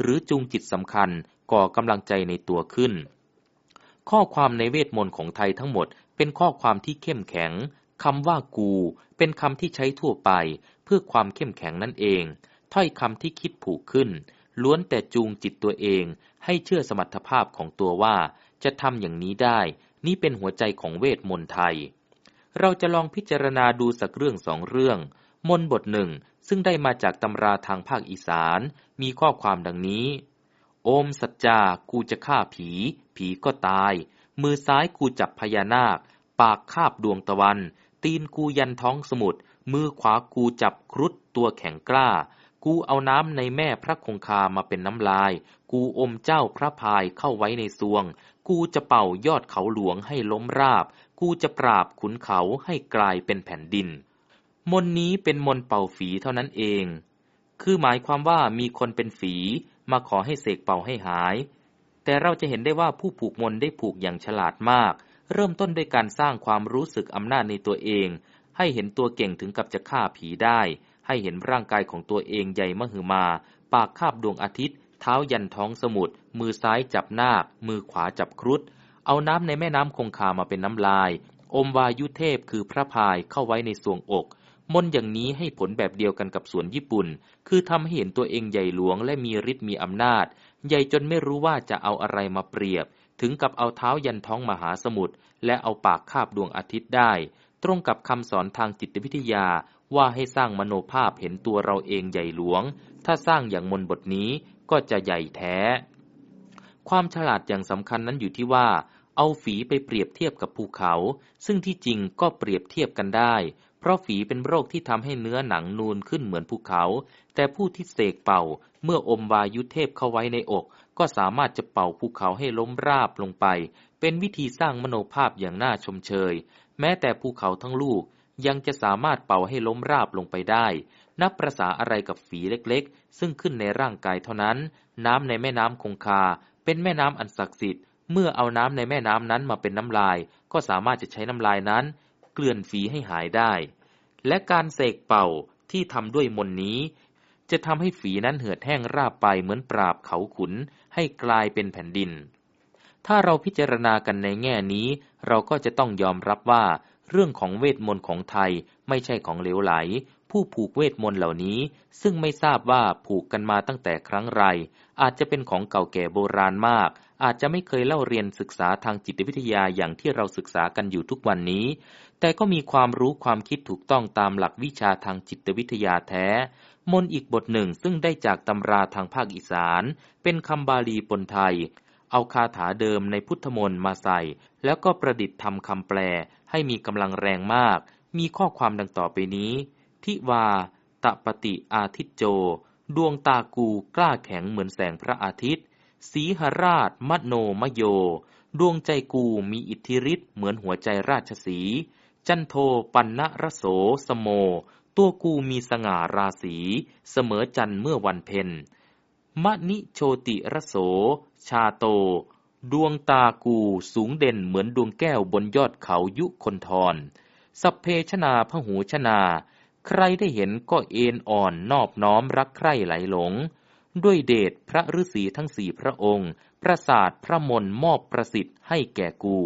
หรือจูงจิตสำคัญ ก่อกำลังใจในตัวขึ้น ข้อความในเวทมนต์ของไทยทั้งหมด เป็นข้อความที่เข้มแข็งคำว่ากู เป็นคำที่ใช้ทั่วไป เพื่อความเข้มแข็งนั่นเอง ถ้อยคำที่คิดผูกขึ้น ล้วนแต่จูงจิตตัวเองให้เชื่อสมรรถภาพของตัวว่าจะทำอย่างนี้ได้ นี่เป็นหัวใจของเวทมนต์ไทย เราจะลองพิจารณาดูสักเรื่องสองเรื่อง มนบทหนึ่งซึ่งได้มาจากตำราทางภาคอีสาน มีข้อความดังนี้ โอมสัจจา กูจะฆ่าผี ผีก็ตาย มือซ้ายกูจับพญานาค ปากคาบดวงตะวัน ตีนกูยันท้องสมุทร มือขวากูจับครุฑตัวแข็งกล้า กูเอาน้ำในแม่พระคงคามาเป็นน้ำลาย กูอมเจ้าพระพายเข้าไว้ในซวง กูจะเป่ายอดเขาหลวงให้ล้มราบ กูจะปราบขุนเขาให้กลายเป็นแผ่นดิน มนนี้เป็นมนเป่าฝีเท่านั้นเอง คือหมายความว่ามีคนเป็นฝีมาขอให้เสกเป่าให้หาย แต่เราจะเห็นได้ว่าผู้ผูกมนได้ผูกอย่างฉลาดมาก เริ่มต้นด้วยการสร้างความรู้สึกอำนาจในตัวเอง ให้เห็นตัวเก่งถึงกับจะฆ่าผีได้ ให้เห็นร่างกายของตัวเองใหญ่มหึมา ปากคาบดวงอาทิตย์ เท้ายันท้องสมุทรมือซ้ายจับนาค มือขวาจับครุฑเอาน้ำในแม่น้ำคงคามาเป็นน้ำลาย อมวายุเทพคือพระพายเข้าไว้ในสวงอก มนอย่างนี้ให้ผลแบบเดียวกันกับสวนญี่ปุ่น คือทำให้เห็นตัวเองใหญ่หลวงและมีฤทธิ์มีอำนาจ ใหญ่จนไม่รู้ว่าจะเอาอะไรมาเปรียบ ถึงกับเอาเท้ายันท้องมหาสมุทรและเอาปากคาบดวงอาทิตย์ได้ ตรงกับคำสอนทางจิตวิทยา ว่าให้สร้างมโนภาพเห็นตัวเราเองใหญ่หลวง ถ้าสร้างอย่างมนบทนี้ก็จะใหญ่แท้ ความฉลาดอย่างสำคัญนั้นอยู่ที่ว่า เอาฝีไปเปรียบเทียบกับภูเขา ซึ่งที่จริงก็เปรียบเทียบกันได้ เพราะฝีเป็นโรคที่ทำให้เนื้อหนังนูนขึ้นเหมือนภูเขา แต่ผู้ที่เสกเป่า เมื่ออมวายุเทพเข้าไว้ในอก ก็สามารถจะเป่าภูเขาให้ล้มราบลงไป เป็นวิธีสร้างมโนภาพอย่างน่าชมเชย แม้แต่ภูเขาทั้งลูก ยังจะสามารถเป่าให้ล้มราบลงไปได้ นับประษาอะไรกับฝีเล็กๆ ซึ่งขึ้นในร่างกายเท่านั้น น้ำในแม่น้ำคงคา เป็นแม่น้ำอันศักดิ์สิทธิ์ เมื่อเอาน้ำในแม่น้ำนั้นมาเป็นน้ำลาย ก็สามารถจะใช้น้ำลายนั้น เกลื่อนฝีให้หายได้ และการเสกเป่าที่ทำด้วยมนนี้ จะทำให้ฝีนั้นเหือดแห้งราบไปเหมือนปราบเขาขุน ให้กลายเป็นแผ่นดินถ้าเราพิจารณากันในแง่นี้ เราก็จะต้องยอมรับว่า เรื่องของเวทมนต์ของไทยไม่ใช่ของเหลวไหล ผู้ผูกเวทมนต์เหล่านี้ ซึ่งไม่ทราบว่าผูกกันมาตั้งแต่ครั้งไร อาจจะเป็นของเก่าแก่โบราณมาก อาจจะไม่เคยเล่าเรียนศึกษาทางจิตวิทยาอย่างที่เราศึกษากันอยู่ทุกวันนี้ แต่ก็มีความรู้ความคิดถูกต้องตามหลักวิชาทางจิตวิทยาแท้ มนอีกบทหนึ่งซึ่งได้จากตำราทางภาคอีสาน เป็นคำบาลีปนไทย เอาคาถาเดิมในพุทธมนต์มาใส่ แล้วก็ประดิษฐ์ทำคำแปลให้มีกำลังแรงมาก มีข้อความดังต่อไปนี้ ทิวา ตะปฏิอาทิตโจ ดวงตากูกล้าแข็งเหมือนแสงพระอาทิตย์ สีหราชมโนมโย ดวงใจกูมีอิทธิฤทธิ์เหมือนหัวใจราชสี จันโทปันนะระโสสโม ตัวกูมีสง่าราศี เสมอจันเมื่อวันเพ็ญ มณิโชติระโส ชาโต ดวงตากูสูงเด่นเหมือนดวงแก้วบนยอดเขายุคนทรสัพเพชนาพหูชนา ใครได้เห็นก็เอ็นอ่อนนอบน้อมรักใคร่ไหลหลง ด้วยเดชพระฤาษีทั้งสี่พระองค์ ประสาทพระมนมอบประสิทธิ์ให้แก่กู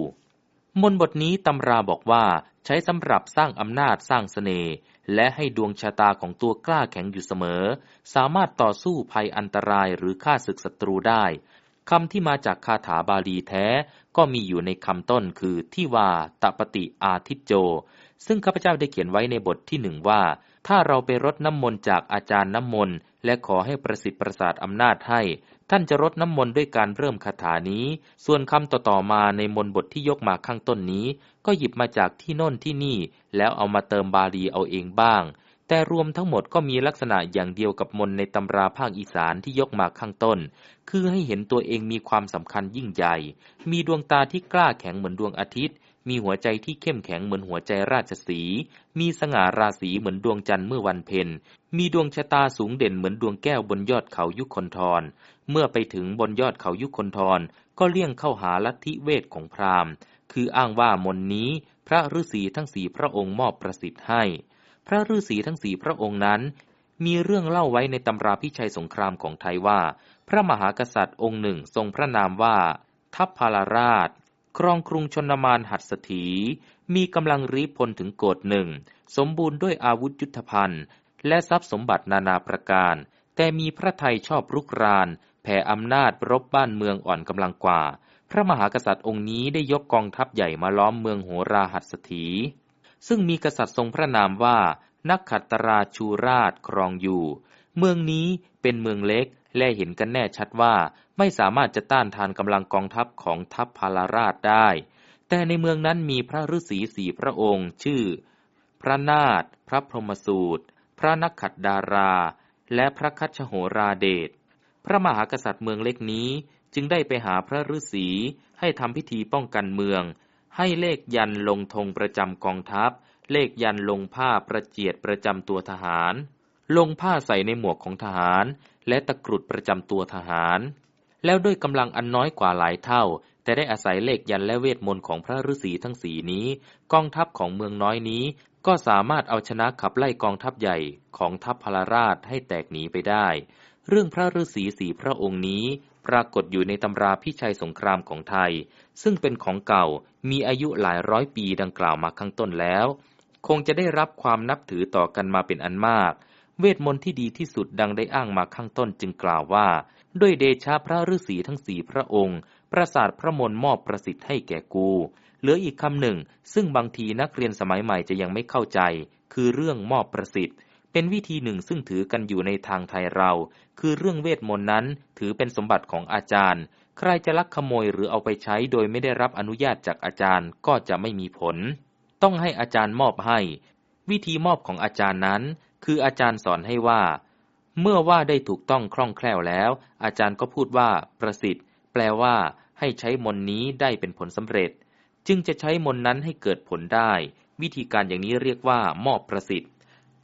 มนบทนี้ตำราบอกว่าใช้สำหรับสร้างอำนาจสร้างสเสน่ห์ และให้ดวงชะตาของตัวกล้าแข็งอยู่เสมอ สามารถต่อสู้ภัยอันตรายหรือฆ่าศึกศัตรูได้คำที่มาจากคาถาบาลีแท้ ก็มีอยู่ในคำต้นคือที่ว่าตปฏิอาทิตโจ ซึ่งข้าพเจ้าได้เขียนไว้ในบทที่หนึ่งว่า ถ้าเราไปรดน้ำมนต์จากอาจารย์น้ำมนต์ และขอให้ประสิทธิ์ประสาทอำนาจให้ ท่านจะรดน้ำมนต์ด้วยการเริ่มคาถานี้ ส่วนคำต่อๆมาในมนบทที่ยกมาข้างต้นนี้ ก็หยิบมาจากที่โน่นที่นี่ แล้วเอามาเติมบาลีเอาเองบ้าง แต่รวมทั้งหมดก็มีลักษณะอย่างเดียวกับมนในตำราภาคอีสานที่ยกมาข้างต้น คือให้เห็นตัวเองมีความสำคัญยิ่งใหญ่ มีดวงตาที่กล้าแข็งเหมือนดวงอาทิตย์ มีหัวใจที่เข้มแข็งเหมือนหัวใจราชสี มีสง่าราศีเหมือนดวงจันทร์เมื่อวันเพ็ญ มีดวงชะตาสูงเด่นเหมือนดวงแก้วบนยอดเขายุคนทร เมื่อไปถึงบนยอดเขายุคนทรก็เลี่ยงเข้าหาลัทธิเวทของพราหมณ์ คืออ้างว่ามนนี้พระฤาษีทั้งสี่พระองค์มอบประสิทธิ์ให้ พระฤาษีทั้งสี่พระองค์นั้น มีเรื่องเล่าไว้ในตำราพิชัยสงครามของไทยว่า พระมหากษัตริย์องค์หนึ่งทรงพระนามว่า ทัพพาลราช ครองกรุงชนมานหัดสถี มีกำลังรีพลถึงโกดหนึ่ง สมบูรณ์ด้วยอาวุธยุทธภัณฑ์ และทรัพย์สมบัตินานาประการ แต่มีพระไทยชอบรุกราน แผ่อำนาจรบบ้านเมืองอ่อนกำลังกว่า พระมหากษัตริย์องค์นี้ได้ยกกองทัพใหญ่มาล้อมเมืองโหราหัดสถี ซึ่งมีกษัตริย์ทรงพระนามว่า นักขัตราชูราชครองอยู่ เมืองนี้เป็นเมืองเล็กและเห็นกันแน่ชัดว่าไม่สามารถจะต้านทานกำลังกองทัพของทัพพาลาราชได้ แต่ในเมืองนั้นมีพระฤาษีสี่พระองค์ชื่อ พระนาถพระพรหมสูตร พระนักขัดดารา และพระคัชโหราเดช พระมหากษัตริย์เมืองเล็กนี้จึงได้ไปหาพระฤาษีให้ทำพิธีป้องกันเมือง ให้เลขยันลงธงประจำกองทัพ เลขยันลงผ้าประเจียดประจำตัวทหาร ลงผ้าใส่ในหมวกของทหาร และตะกรุดประจำตัวทหาร แล้วด้วยกำลังอันน้อยกว่าหลายเท่า แต่ได้อาศัยเลขยันและเวทมนต์ของพระฤาษีทั้งสีนี้ กองทัพของเมืองน้อยนี้ ก็สามารถเอาชนะขับไล่กองทัพใหญ่ของทัพพลราชให้แตกหนีไปได้ เรื่องพระฤาษีสีพระองค์นี้ปรากฏอยู่ในตำราพิชัยสงครามของไทย ซึ่งเป็นของเก่ามีอายุหลายร้อยปีดังกล่าวมาข้างต้นแล้ว คงจะได้รับความนับถือต่อกันมาเป็นอันมาก เวทมนต์ที่ดีที่สุดดังได้อ้างมาข้างต้นจึงกล่าวว่า ด้วยเดชะพระฤาษีทั้งสี่พระองค์ ประสาทพระมนมอบประสิทธิ์ให้แก่กู เหลืออีกคำหนึ่ง ซึ่งบางทีนักเรียนสมัยใหม่จะยังไม่เข้าใจ คือเรื่องมอบประสิทธิ์ เป็นวิธีหนึ่งซึ่งถือกันอยู่ในทางไทยเรา คือเรื่องเวทมนต์นั้นถือเป็นสมบัติของอาจารย์ ใครจะลักขโมยหรือเอาไปใช้โดยไม่ได้รับอนุญาตจากอาจารย์ก็จะไม่มีผล ต้องให้อาจารย์มอบให้ วิธีมอบของอาจารย์นั้น คืออาจารย์สอนให้ว่า เมื่อว่าได้ถูกต้องคล่องแคล่วแล้ว อาจารย์ก็พูดว่าประสิทธิ์ แปลว่า ให้ใช้มนนี้ได้เป็นผลสำเร็จ จึงจะใช้มนนั้นให้เกิดผลได้ วิธีการอย่างนี้เรียกว่ามอบประสิทธิ์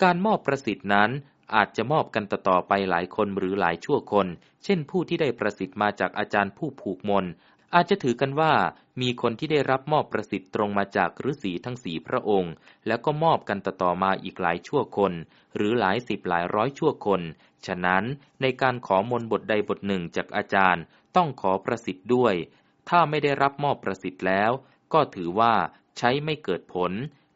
การมอบประสิทธิ์นั้นอาจจะมอบกันต่อๆไปหลายคนหรือหลายชั่วคน เช่นผู้ที่ได้ประสิทธิ์มาจากอาจารย์ผู้ผูกมน อาจจะถือกันว่ามีคนที่ได้รับมอบประสิทธิ์ตรงมาจากฤาษีทั้งสีพระองค์ แล้วก็มอบกันต่อๆมาอีกหลายชั่วคน หรือหลายสิบหลายร้อยชั่วคน ฉะนั้นในการขอมนบทใดบทหนึ่งจากอาจารย์ ต้องขอประสิทธิ์ด้วย ถ้าไม่ได้รับมอบประสิทธิ์แล้ว ก็ถือว่าใช้ไม่เกิดผล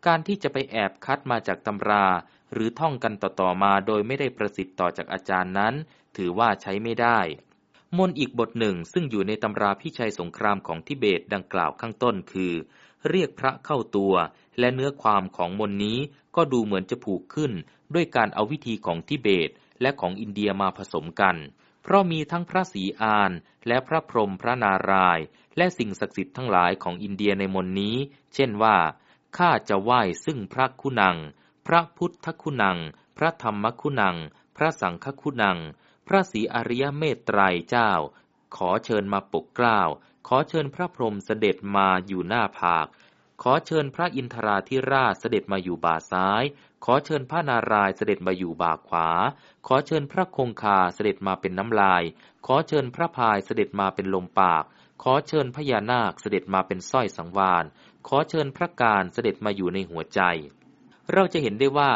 การที่จะไปแอบคัดมาจากตำรา หรือท่องกันต่อๆมาโดยไม่ได้ประสิทธิ์ต่อจากอาจารย์นั้น ถือว่าใช้ไม่ได้ มนอีกบทหนึ่งซึ่งอยู่ในตำราพิชัยสงครามของทิเบตดังกล่าวข้างต้นคือ เรียกพระเข้าตัว และเนื้อความของมนนี้ก็ดูเหมือนจะผูกขึ้น ด้วยการเอาวิธีของทิเบตและของอินเดียมาผสมกัน เพราะมีทั้งพระศรีอานและพระพรหมพระนารายณ์และสิ่งศักดิ์สิทธิ์ทั้งหลายของอินเดียในมนนี้ เช่นว่าข้าจะไหว้ซึ่งพระคุณัง ระพุทธคุณัง พระธรรมคุณัง พระสังฆคุณัง พระศรีอริยเมตไตรเจ้า ขอเชิญมาปกเกล้า ขอเชิญพระพรหมเสด็จมาอยู่หน้าผาก ขอเชิญพระอินทราธิราชเสด็จมาอยู่บ่าซ้าย ขอเชิญพระนารายเสด็จมาอยู่บ่าขวา ขอเชิญพระคงคาเสด็จมาเป็นน้ำลาย ขอเชิญพระพายเสด็จมาเป็นลมปากขอเชิญพญานาคเสด็จมาเป็นสร้อยสังวาน ขอเชิญพระการเสด็จมาอยู่ในหัวใจ เราจะเห็นได้ว่า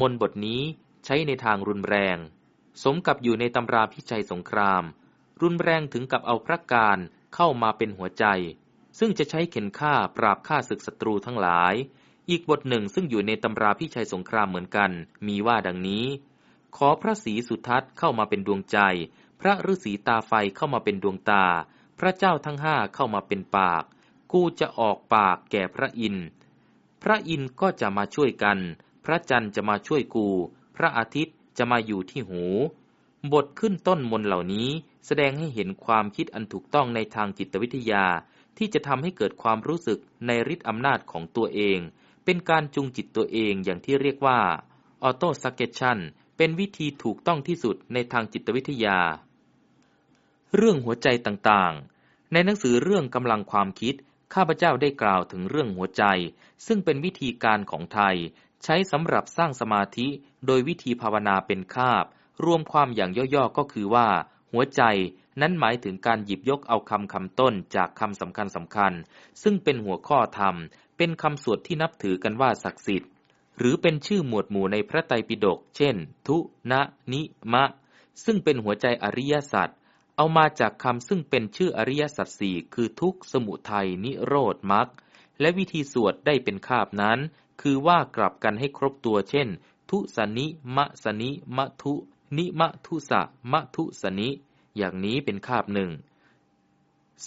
มนบทนี้ใช้ในทางรุนแรง สมกับอยู่ในตำราพิชัยสงคราม รุนแรงถึงกับเอาพระการเข้ามาเป็นหัวใจ ซึ่งจะใช้เข็นฆ่าปราบฆ่าศึกศัตรูทั้งหลาย อีกบทหนึ่งซึ่งอยู่ในตำราพิชัยสงครามเหมือนกัน มีว่าดังนี้ ขอพระศรีสุทัศน์เข้ามาเป็นดวงใจ พระฤาษีตาไฟเข้ามาเป็นดวงตา พระเจ้าทั้งห้าเข้ามาเป็นปาก กูจะออกปากแก่พระอินทร์ พระอินทร์ก็จะมาช่วยกัน พระจันทร์จะมาช่วยกู พระอาทิตย์จะมาอยู่ที่หู บทขึ้นต้นมนเหล่านี้แสดงให้เห็นความคิดอันถูกต้องในทางจิตวิทยา ที่จะทำให้เกิดความรู้สึกในฤทธิอำนาจของตัวเอง เป็นการจูงจิตตัวเองอย่างที่เรียกว่าออโต้ซักเกชันเป็นวิธีถูกต้องที่สุดในทางจิตวิทยา เรื่องหัวใจต่างๆ ในหนังสือเรื่องกำลังความคิด ข้าพเจ้าได้กล่าวถึงเรื่องหัวใจ ซึ่งเป็นวิธีการของไทย ใช้สำหรับสร้างสมาธิโดยวิธีภาวนาเป็นคาบ รวมความอย่างย่อๆก็คือว่า หัวใจนั้นหมายถึงการหยิบยกเอาคำคำต้นจากคำสำคัญสำคัญ ซึ่งเป็นหัวข้อธรรม เป็นคำสวดที่นับถือกันว่าศักดิ์สิทธิ์ หรือเป็นชื่อหมวดหมู่ในพระไตรปิฎกเช่น ทุ นะ นิ มะ ซึ่งเป็นหัวใจอริยสัจ เอามาจากคำซึ่งเป็นชื่ออริยสัจสี่คือทุกสมุทัยนิโรธมรรคและวิธีสวดได้เป็นคาบนั้น คือว่ากลับกันให้ครบตัวเช่น ทุสนิมะสนิมะทุ นิมะทุสะมะทุสนิ อย่างนี้เป็นคาบหนึ่ง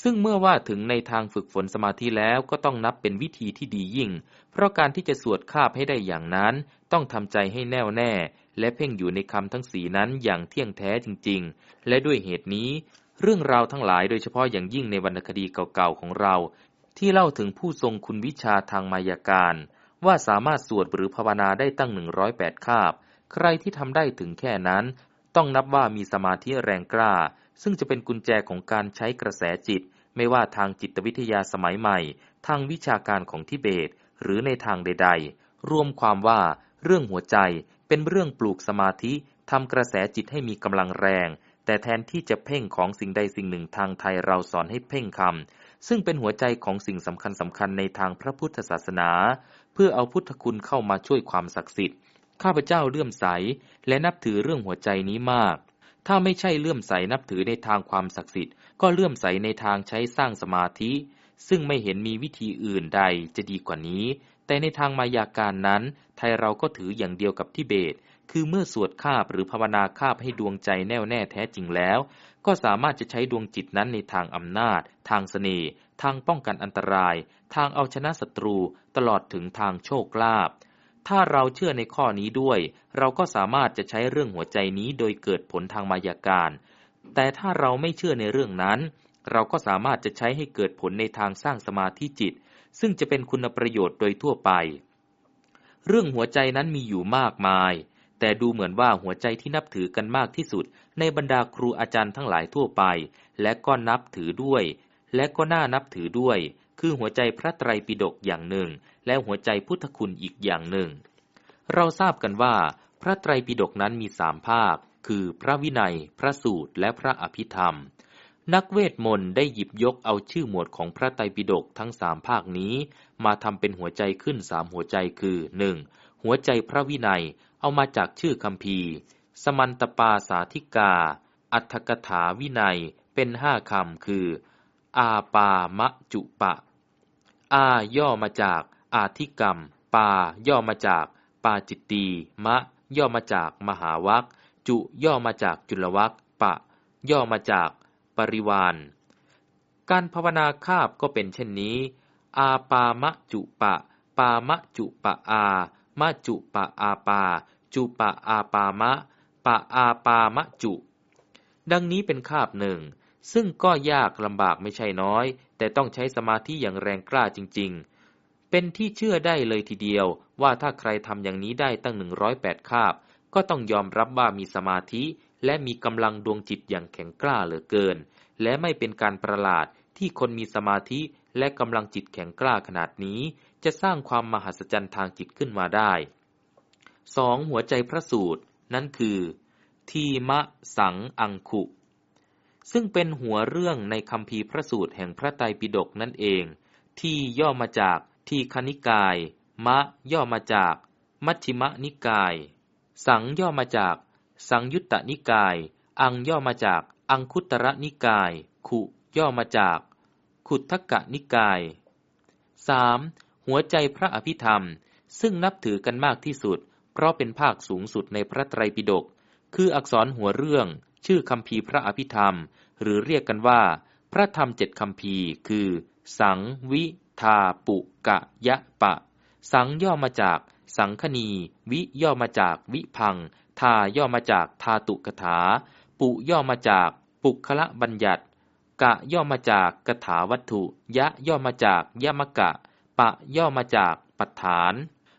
ซึ่งเมื่อว่าถึงในทางฝึกฝนสมาธิแล้วก็ต้องนับเป็นวิธีที่ดียิ่ง เพราะการที่จะสวดคาบให้ได้อย่างนั้น ต้องทำใจให้แน่วแน่ และเพ่งอยู่ในคำทั้งสีนั้นอย่างเที่ยงแท้จริง ๆ และด้วยเหตุนี้ เรื่องราวทั้งหลายโดยเฉพาะอย่างยิ่งในวรรณคดีเก่าๆของเรา ที่เล่าถึงผู้ทรงคุณวิชาทางมายาการ ว่าสามารถสวดหรือภาวนาได้ตั้งหนึ่งร้อยแปดคาบ ใครที่ทำได้ถึงแค่นั้น ต้องนับว่ามีสมาธิแรงกล้า ซึ่งจะเป็นกุญแจของการใช้กระแสจิต ไม่ว่าทางจิตวิทยาสมัยใหม่ ทางวิชาการของทิเบต หรือในทางใด ๆ รวมความว่าเรื่องหัวใจ เป็นเรื่องปลูกสมาธิทำกระแสจิตให้มีกำลังแรง แต่แทนที่จะเพ่งของสิ่งใดสิ่งหนึ่งทางไทยเราสอนให้เพ่งคำซึ่งเป็นหัวใจของสิ่งสำคัญสำคัญในทางพระพุทธศาสนา เพื่อเอาพุทธคุณเข้ามาช่วยความศักดิ์สิทธิ์ ข้าพเจ้าเลื่อมใส และนับถือเรื่องหัวใจนี้มาก ถ้าไม่ใช่เลื่อมใสนับถือในทางความศักดิ์สิทธิ์ ก็เลื่อมใสในทางใช้สร้างสมาธิ ซึ่งไม่เห็นมีวิธีอื่นใดจะดีกว่านี้ แต่ในทางมายาการนั้น ไทยเราก็ถืออย่างเดียวกับทิเบต คือเมื่อสวดคาบหรือภาวนาคาบให้ดวงใจแน่วแน่แท้จริงแล้ว ก็สามารถจะใช้ดวงจิตนั้นในทางอำนาจ ทางสเสน่ห์ทางป้องกันอันตราย ทางเอาชนะศัตรู ตลอดถึงทางโชคลาภถ้าเราเชื่อในข้อนี้ด้วย เราก็สามารถจะใช้เรื่องหัวใจนี้โดยเกิดผลทางมายาการ แต่ถ้าเราไม่เชื่อในเรื่องนั้น เราก็สามารถจะใช้ให้เกิดผลในทางสร้างสมาธิจิต ซึ่งจะเป็นคุณประโยชน์โดยทั่วไป เรื่องหัวใจนั้นมีอยู่มากมาย แต่ดูเหมือนว่าหัวใจที่นับถือกันมากที่สุด ในบรรดาครูอาจารย์ทั้งหลายทั่วไป และก็นับถือด้วย และก็น่านับถือด้วย คือหัวใจพระไตรปิฎกอย่างหนึ่ง และหัวใจพุทธคุณอีกอย่างหนึ่ง เราทราบกันว่า พระไตรปิฎกนั้นมีสามภาค คือพระวินัย พระสูตร และพระอภิธรรม นักเวทมนต์ได้หยิบยกเอาชื่อหมวดของพระไตรปิฎกทั้งสามภาคนี้ มาทำเป็นหัวใจขึ้นสามหัวใจคือหนึ่งหัวใจพระวินัยเอามาจากชื่อคำพีสมันตปาสาธิกา อัตถกถาวินัยเป็นห้าคำคือ อาปามะจุปะ อาย่อมาจากอาธิกรรม ปาย่อมาจาก ปาจิตตีมะ ย่อมาจากมหาวัคจุย่อมาจากจุลวัคปะ ย่อมาจาก ริวานการภาวนาคาบก็เป็นเช่นนี้ อาปามะจุปะ ปามะจุปะอา มะจุปะอาปา จุปะอาปามะ ปะอาปามะจุ ดังนี้เป็นคาบหนึ่ง ซึ่งก็ยากลำบากไม่ใช่น้อย แต่ต้องใช้สมาธิอย่างแรงกล้าจริง ๆ เป็นที่เชื่อได้เลยทีเดียวว่าถ้าใครทำอย่างนี้ได้ตั้งหนึ่งร้อยแปดคาบ ก็ต้องยอมรับว่ามีสมาธิ และมีกำลังดวงจิตอย่างแข็งกล้าเหลือเกิน และไม่เป็นการประหลาดที่คนมีสมาธิและกำลังจิตแข็งกล้าขนาดนี้ จะสร้างความมหัศจรรย์ทางจิตขึ้นมาได้สองหัวใจพระสูตร นั้นคือ ทีมะสังอังคุ ซึ่งเป็นหัวเรื่องในคำพีพระสูตรแห่งพระไตรปิฎกนั่นเอง ที่ย่อมาจากทีคณิกาย มะย่อมาจาก มัชฌิมนิกาย สังย่อมาจาก สังยุตตนิกาย อังย่อมาจาก อังคุตระนิกาย ขุย่อมาจาก ขุทกะนิกาย 3. หัวใจพระอภิธรรม ซึ่งนับถือกันมากที่สุด เพราะเป็นภาคสูงสุดในพระไตรปิฎก คืออักษรหัวเรื่อง ชื่อคำพีพระอภิธรรม หรือเรียกกันว่า พระธรรมเจ็ดคำพีคือ สังวิทาปุกะยะปะ สังย่อมาจาก สังคณี วิย่อมาจากวิพัง ทาย่อมาจากทาตุกถา ปุย่อมาจากปุคละบัญญัติ กะย่อมาจากกถาวัตถุ ยะย่อมาจากยมกะ ปะย่อมาจากปัฏฐาน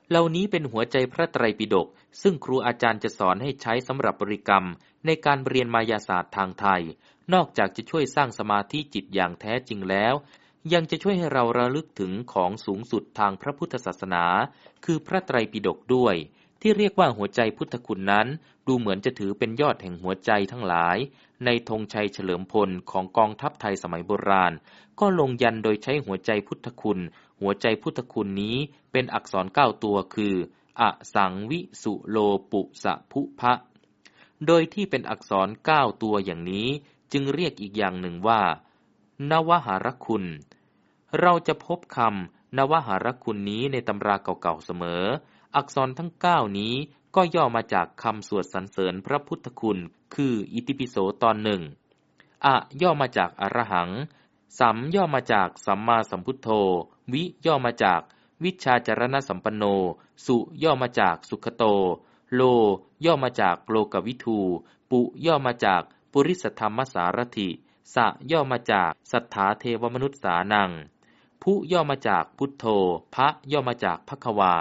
เหล่านี้เป็นหัวใจพระไตรปิฎกซึ่งครูอาจารย์จะสอนให้ใช้สำหรับบริกรรม ในการเรียนมายาศาสตร์ทางไทย นอกจากจะช่วยสร้างสมาธิจิตอย่างแท้จริงแล้ว ยังจะช่วยให้เราระลึกถึงของสูงสุดทางพระพุทธศาสนา คือพระไตรปิฎกด้วย ที่เรียกว่าหัวใจพุทธคุณนั้น ดูเหมือนจะถือเป็นยอดแห่งหัวใจทั้งหลาย ในธงชัยเฉลิมพลของกองทัพไทยสมัยโบราณ ก็ลงยันโดยใช้หัวใจพุทธคุณ หัวใจพุทธคุณนี้เป็นอักษรเก้าตัวคืออสังวิสุโลปุสะภุพะ โดยที่เป็นอักษรเก้าตัวอย่างนี้จึงเรียกอีกอย่างหนึ่งว่า นวหารคุณ เราจะพบคำนวหารคุณนี้ในตำราเก่าๆเสมอ อักษรทั้งเก้านี้ก็ย่อมาจากคำสวดสรรเสริญพระพุทธคุณ คืออิติปิโสตอนหนึ่ง อะย่อมาจากอรหัง สัมย่อมาจากสัมมาสัมพุทโธ วิย่อมาจากวิชาจารณสัมปันโน สุย่อมาจากสุขโต โลย่อมาจากโลกวิทู ปุย่อมาจากปุริสธรรมสารถิสะย่อมาจากสัทธาเทวมนุษย์สานัง ผู้ย่อมาจากพุทโธ พระย่อมาจากพระควา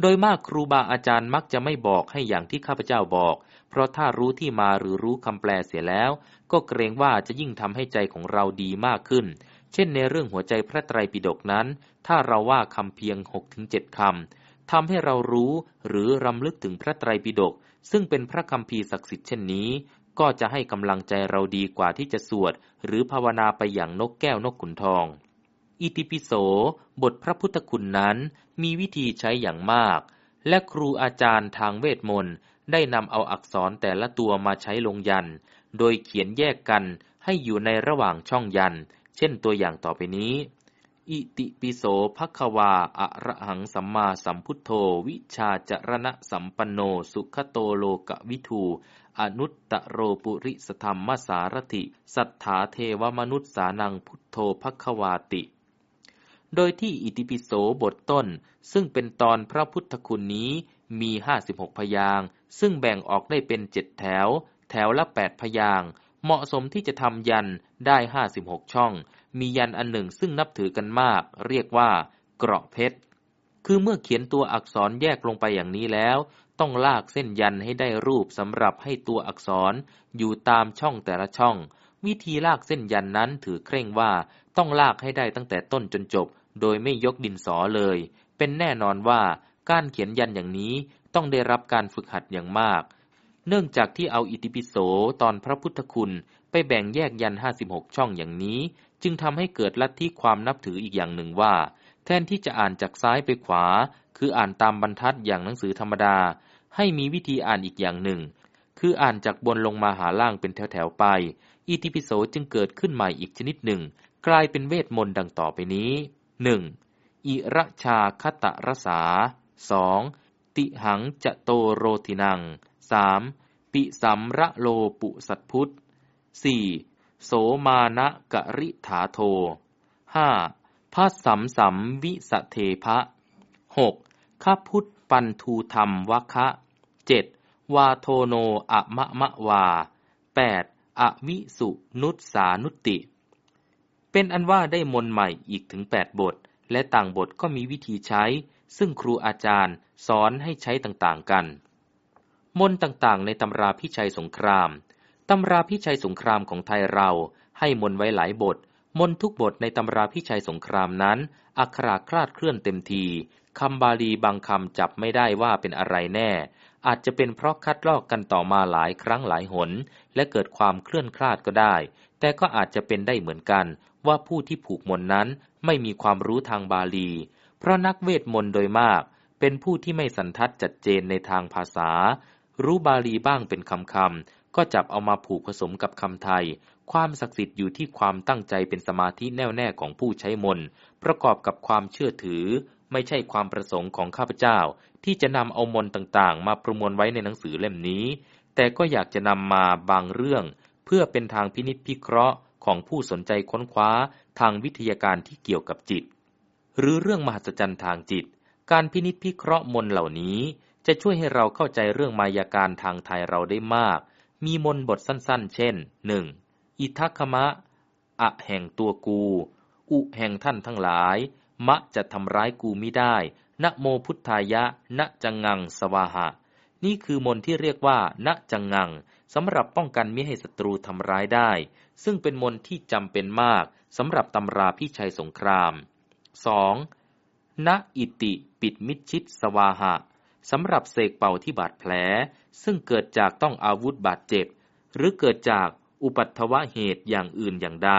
โดยมากครูบาอาจารย์มักจะไม่บอกให้อย่างที่ข้าพเจ้าบอก เพราะถ้ารู้ที่มาหรือรู้คำแปลเสียแล้ว ก็เกรงว่าจะยิ่งทำให้ใจของเราดีมากขึ้น เช่นในเรื่องหัวใจพระไตรปิฎกนั้น ถ้าเราว่าคำเพียงหกถึงเจ็ดคำทำให้เรารู้หรือรำลึกถึงพระไตรปิฎกซึ่งเป็นพระคำพีศักดิ์สิทธิ์เช่นนี้ ก็จะให้กำลังใจเราดีกว่าที่จะสวด หรือภาวนาไปอย่างนกแก้วนกขุนทอง อิติปิโส บทพระพุทธคุณนั้นมีวิธีใช้อย่างมาก และครูอาจารย์ทางเวทมนต์ได้นำเอาอักษรแต่ละตัวมาใช้ลงยัน โดยเขียนแยกกันให้อยู่ในระหว่างช่องยัน เช่นตัวอย่างต่อไปนี้ อิติปิโสภควาอะระหังสัมมาสัมพุทโธ วิชาจรณะสัมปันโน สุขโตโลกวิทูอนุตตโรปุริสธรรมสารถิ สัทธาเทวมนุษสานังพุทโธภควาติ โดยที่อิติปิโสบทต้น ซึ่งเป็นตอนพระพุทธคุณนี้มีห้าสิบหกพยางซึ่งแบ่งออกได้เป็นเจ็ดแถว แถวละแปดพยางเหมาะสมที่จะทำยันได้ห้าสิบหกช่อง มียันอันหนึ่งซึ่งนับถือกันมาก เรียกว่า เกราะเพชร คือเมื่อเขียนตัวอักษรแยกลงไปอย่างนี้แล้ว ต้องลากเส้นยันให้ได้รูปสำหรับให้ตัวอักษรอยู่ตามช่องแต่ละช่อง วิธีลากเส้นยันนั้นถือเคร่งว่าต้องลากให้ได้ตั้งแต่ต้นจนจบ โดยไม่ยกดินสอเลย เป็นแน่นอนว่าการเขียนยันอย่างนี้ต้องได้รับการฝึกหัดอย่างมาก เนื่องจากที่เอาอิติปิโสตอนพระพุทธคุณไปแบ่งแยกยันห้าสิบหกช่องอย่างนี้ จึงทำให้เกิดลัทธิความนับถืออีกอย่างหนึ่งว่า แทนที่จะอ่านจากซ้ายไปขวา คืออ่านตามบรรทัดอย่างหนังสือธรรมดา ให้มีวิธีอ่านอีกอย่างหนึ่ง คืออ่านจากบนลงมาหาล่างเป็นแถวๆไปอิติปิโสจึงเกิดขึ้นใหม่อีกชนิดหนึ่ง กลายเป็นเวทมนต์ดังต่อไปนี้ หนึ่งอิระชาคตะรสาสองติหังจะโตโรตินังสามปิสัมระโลปุสัตพุทธสี่โสมานะกะริถาโทห้าพระสัมสัมวิสเทพะหกข้าพุทธปันทูธรรมวะคะเจ็ดวาโทโนอะมะมะวาแปดอวิสุนุสานุติ เป็นอันว่าได้มนใหม่อีกถึงแปดบท และต่างบทก็มีวิธีใช้ ซึ่งครูอาจารย์สอนให้ใช้ต่างๆกัน มนต่างๆ ในตำราพิชัยสงคราม ตำราพิชัยสงครามของไทยเราให้มนไว้หลายบท มนทุกบทในตำราพิชัยสงครามนั้น อักขระคลาดเคลื่อนเต็มทีคำบาลีบางคำจับไม่ได้ว่าเป็นอะไรแน่ อาจจะเป็นเพราะคัดลอกกันต่อมาหลายครั้งหลายหน และเกิดความเคลื่อนคลาดก็ได้ แต่ก็อาจจะเป็นได้เหมือนกัน ว่าผู้ที่ผูกมนนั้นไม่มีความรู้ทางบาลี เพราะนักเวทมนต์โดยมาก เป็นผู้ที่ไม่สันทัดจัดเจนในทางภาษา รู้บาลีบ้างเป็นคำคำก็จับเอามาผูกผสมกับคำไทยความศักดิ์สิทธิ์อยู่ที่ความตั้งใจเป็นสมาธิแน่วแน่ของผู้ใช้มนประกอบกับความเชื่อถือ ไม่ใช่ความประสงค์ของข้าพเจ้า ที่จะนำเอามนต่างๆ มาประมวลไว้ในหนังสือเล่มนี้ แต่ก็อยากจะนำมาบางเรื่อง เพื่อเป็นทางพินิจพิเคราะห์ของผู้สนใจค้นคว้าทางวิทยาการที่เกี่ยวกับจิต หรือเรื่องมหัศจรรย์ทางจิต การพินิจพิเคราะห์มนเหล่านี้ จะช่วยให้เราเข้าใจเรื่องมายาการทางไทยเราได้มาก มีมนบทสั้น ๆ เช่น 1. อิทัคมะ อะแห่งตัวกู อุแห่งท่านทั้งหลาย มะจะทำร้ายกูไม่ได้ นะโมพุทธายะ นะจังงังสวาหะ นี่คือมนที่เรียกว่า นะจังงังสำหรับป้องกันมิให้ศัตรูทำร้ายได้ ซึ่งเป็นมนที่จำเป็นมากสำหรับตำราพิชัยสงคราม 2. นะอิติปิดมิชิตสวาหะสำหรับเสกเป่าที่บาดแผล ซึ่งเกิดจากต้องอาวุธบาดเจ็บ หรือเกิดจาก อุปัตถวะเหตุอย่างอื่นอย่างใด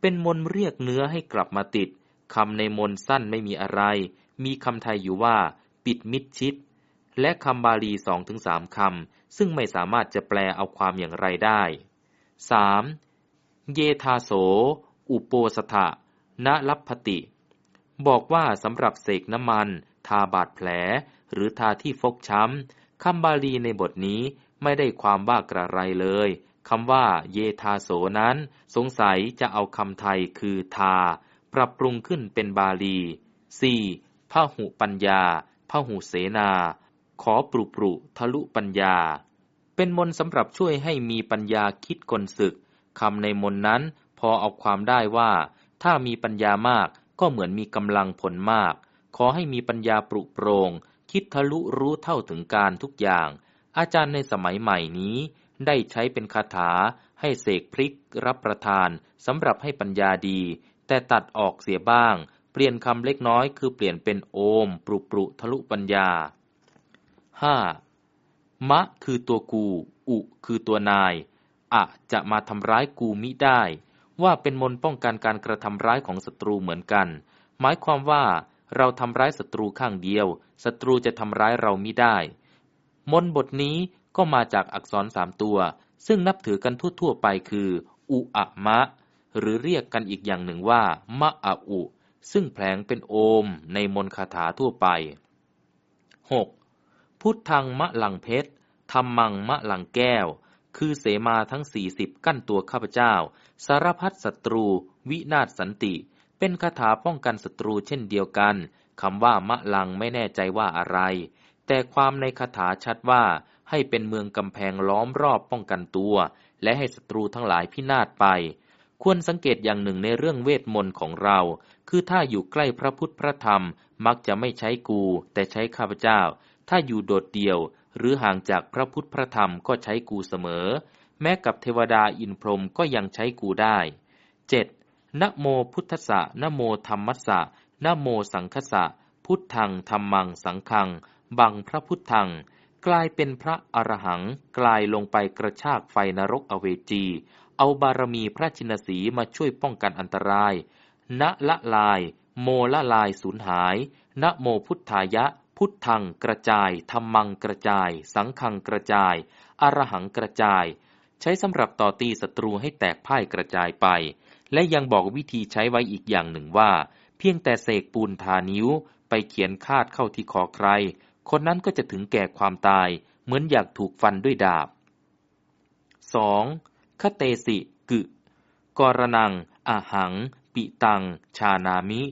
เป็นมนเรียกเนื้อให้กลับมาติดคำในมนสั้นไม่มีอะไร มีคำไทยอยู่ว่า ปิดมิดชิด และคำบาลีสองถึงสามคำ ซึ่งไม่สามารถจะแปลเอาความอย่างไรได้ 3. เยทาโส อุโปสถะณลัพพติ บอกว่าสำหรับเสกน้ำมัน ทาบาดแผล หรือทาที่ฟกช้ำคำบาลีในบทนี้ไม่ได้ความว่ากระไรเลย คำว่าเยทาโสนั้น สงสัยจะเอาคำไทยคือทา ปรับปรุงขึ้นเป็นบาลี 4. พหุปัญญาพหุเสนา ขอปรุปรุทะลุปัญญา เป็นมนสำหรับช่วยให้มีปัญญาคิดกลศึกคำในมนนั้นพอเอาความได้ว่า ถ้ามีปัญญามากก็เหมือนมีกำลังผลมาก ขอให้มีปัญญาปรุโปรง คิดทะลุรู้เท่าถึงการทุกอย่าง อาจารย์ในสมัยใหม่นี้ ได้ใช้เป็นคาถาให้เสกพริกรับประทานสำหรับให้ปัญญาดี แต่ตัดออกเสียบ้าง เปลี่ยนคำเล็กน้อยคือเปลี่ยนเป็นโอม ปรุปรุทะลุปัญญา 5. มะคือตัวกู อุคือตัวนาย อะจะมาทำร้ายกูมิได้ ว่าเป็นมนป้องกันการกระทำร้ายของศัตรูเหมือนกัน หมายความว่าเราทำร้ายศัตรูข้างเดียว ศัตรูจะทำร้ายเรามิได้ มนบทนี้ ก็มาจากอักษรสามตัว ซึ่งนับถือกันทั่วๆไปคืออุอะมะ หรือเรียกกันอีกอย่างหนึ่งว่ามะอาอุ ซึ่งแผลงเป็นโอมในมนคาถาทั่วไป 6. พุทธังมะลังเพชรธรรมังมะลังแก้ว คือเสมาทั้งสี่สิบกั้นตัวข้าพเจ้า สารพัดศัตรู วินาศสันติ เป็นคาถาป้องกันศัตรูเช่นเดียวกันคำว่ามะลังไม่แน่ใจว่าอะไร แต่ความในคาถาชัดว่า ให้เป็นเมืองกำแพงล้อมรอบป้องกันตัว และให้ศัตรูทั้งหลายพินาศไป ควรสังเกตอย่างหนึ่งในเรื่องเวทมนต์ของเรา คือถ้าอยู่ใกล้พระพุทธพระธรรม มักจะไม่ใช้กู แต่ใช้ข้าพเจ้า ถ้าอยู่โดดเดี่ยว หรือห่างจากพระพุทธพระธรรมก็ใช้กูเสมอ แม้กับเทวดาอินพรหมก็ยังใช้กูได้ 7. นะโมพุทธะนะโมธรรมสะนะโมสังคสะพุทธังธรรมังสังฆัง บังพระพุทธัง กลายเป็นพระอรหังกลายลงไปกระชากไฟนรกอเวจี เอาบารมีพระชินสีมาช่วยป้องกันอันตราย ณละลาย โมละลายสูญหาย ณโมพุทธายะ พุทธังกระจายธรรมังกระจาย สังขังกระจาย อรหังกระจาย ใช้สำหรับต่อตีศัตรูให้แตกพ่ายกระจายไป และยังบอกวิธีใช้ไว้อีกอย่างหนึ่งว่า เพียงแต่เสกปูนทานิ้วไปเขียนคาดเข้าที่คอใคร คนนั้นก็จะถึงแก่ความตายเหมือนอยากถูกฟันด้วยดาบ 2. คเตสิกึ กรนังอาหัง ปิตัง ชานามิ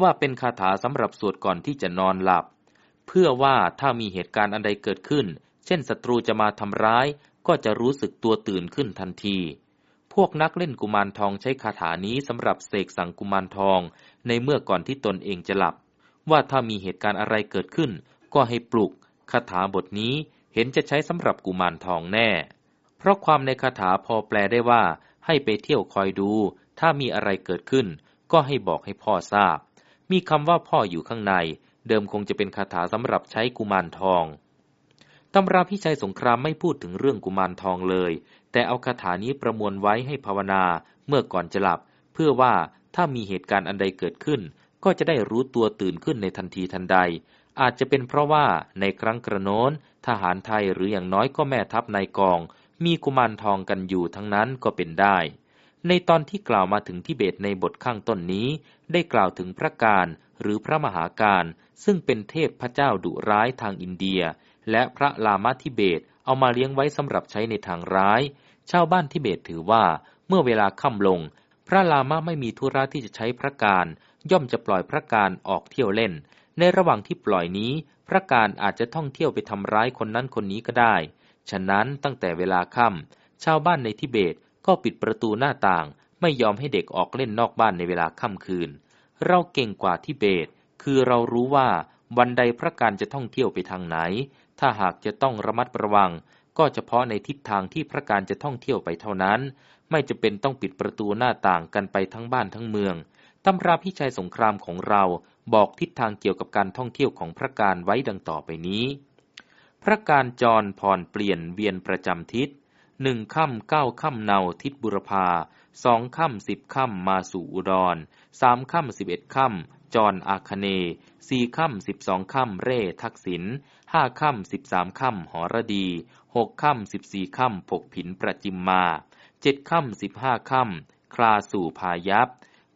ว่าเป็นคาถาสำหรับสวดก่อนที่จะนอนหลับ เพื่อว่าถ้ามีเหตุการณ์อันใดเกิดขึ้น เช่นศัตรูจะมาทำร้าย ก็จะรู้สึกตัวตื่นขึ้นทันที พวกนักเล่นกุมารทองใช้คาถานี้สำหรับเสกสั่งกุมารทอง ในเมื่อก่อนที่ตนเองจะหลับ ว่าถ้ามีเหตุการณ์อะไรเกิดขึ้น ก็ให้ปลุกคาถาบทนี้เห็นจะใช้สำหรับกุมารทองแน่ เพราะความในคาถาพอแปลได้ว่า ให้ไปเที่ยวคอยดู ถ้ามีอะไรเกิดขึ้น ก็ให้บอกให้พ่อทราบ มีคำว่าพ่ออยู่ข้างใน เดิมคงจะเป็นคาถาสำหรับใช้กุมารทองตำราพิชัยสงครามไม่พูดถึงเรื่องกุมารทองเลย แต่เอาคาถานี้ประมวลไว้ให้ภาวนาเมื่อก่อนจะหลับ เพื่อว่าถ้ามีเหตุการณ์อันใดเกิดขึ้น ก็จะได้รู้ตัวตื่นขึ้นในทันทีทันใด อาจจะเป็นเพราะว่าในครั้งกระโน้นทหารไทยหรืออย่างน้อยก็แม่ทัพนายกอง มีกุมารทองกันอยู่ทั้งนั้นก็เป็นได้ ในตอนที่กล่าวมาถึงทิเบตในบทข้างต้นนี้ ได้กล่าวถึงพระการหรือพระมหาการ ซึ่งเป็นเทพพระเจ้าดุร้ายทางอินเดีย และพระลามาทิเบตเอามาเลี้ยงไว้สำหรับใช้ในทางร้าย ชาวบ้านทิเบตถือว่าเมื่อเวลาค่ำลง พระลามาไม่มีธุระที่จะใช้พระการ ย่อมจะปล่อยพระการออกเที่ยวเล่น ในระหว่างที่ปล่อยนี้ พระการอาจจะท่องเที่ยวไปทำร้ายคนนั้นคนนี้ก็ได้ ฉะนั้นตั้งแต่เวลาค่ำชาวบ้านในทิเบตก็ปิดประตูหน้าต่าง ไม่ยอมให้เด็กออกเล่นนอกบ้านในเวลาค่ำคืน เราเก่งกว่าทิเบต คือเรารู้ว่าวันใดพระการจะท่องเที่ยวไปทางไหน ถ้าหากจะต้องระมัดระวัง ก็เฉพาะในทิศทางที่พระการจะท่องเที่ยวไปเท่านั้น ไม่จะเป็นต้องปิดประตูหน้าต่างกันไปทั้งบ้านทั้งเมืองตำราพิชัยสงครามของเรา บอกทิศทางเกี่ยวกับการท่องเที่ยวของพระการไว้ดังต่อไปนี้ พระการจรผ่อนเปลี่ยนเวียนประจำทิศหนึ่งค่ำเก้าค่ำเนาทิศบุรพาสองค่ำสิบค่ำมาสู่อุดรสามค่ำสิบเอ็ดค่ำจรอาคเนสี่ค่ำสิบสองค่ำเร่ทักษิณห้าค่ำสิบสามค่ำหอระดีหกค่ำสิบสี่ค่ำผกผินประจิมมาเจ็ดค่ำสิบห้าค่ำคลาสู่พายัพ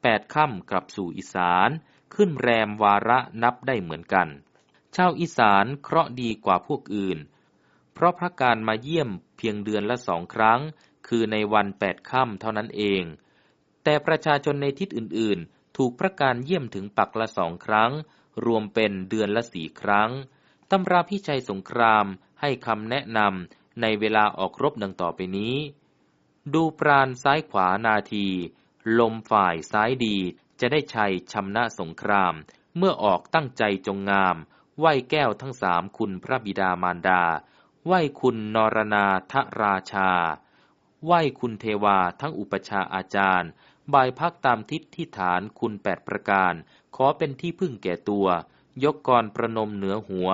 แปดค่ำกลับสู่อีสาน ขึ้นแรมวาระนับได้เหมือนกัน ชาวอีสานเคราะดีกว่าพวกอื่น เพราะพระการมาเยี่ยมเพียงเดือนละสองครั้ง คือในวันแปดค่ำเท่านั้นเอง แต่ประชาชนในทิศอื่นๆ ถูกพระการเยี่ยมถึงปักละสองครั้ง รวมเป็นเดือนละสี่ครั้ง ตำราพิชัยสงครามให้คำแนะนำในเวลาออกรบดังต่อไปนี้ ดูปราณซ้ายขวานาที ลมฝ่ายซ้ายดี จะได้ชัยชำนะสงคราม เมื่อออกตั้งใจจงงาม ไหวแก้วทั้งสามคุณพระบิดามารดา ไหว้คุณนรนาทราชา ไหว้คุณเทวาทั้งอุปชาอาจารย์ บายพักตามทิศที่ฐานคุณแปดประการ ขอเป็นที่พึ่งแก่ตัว ยกกรประนมเหนือหัว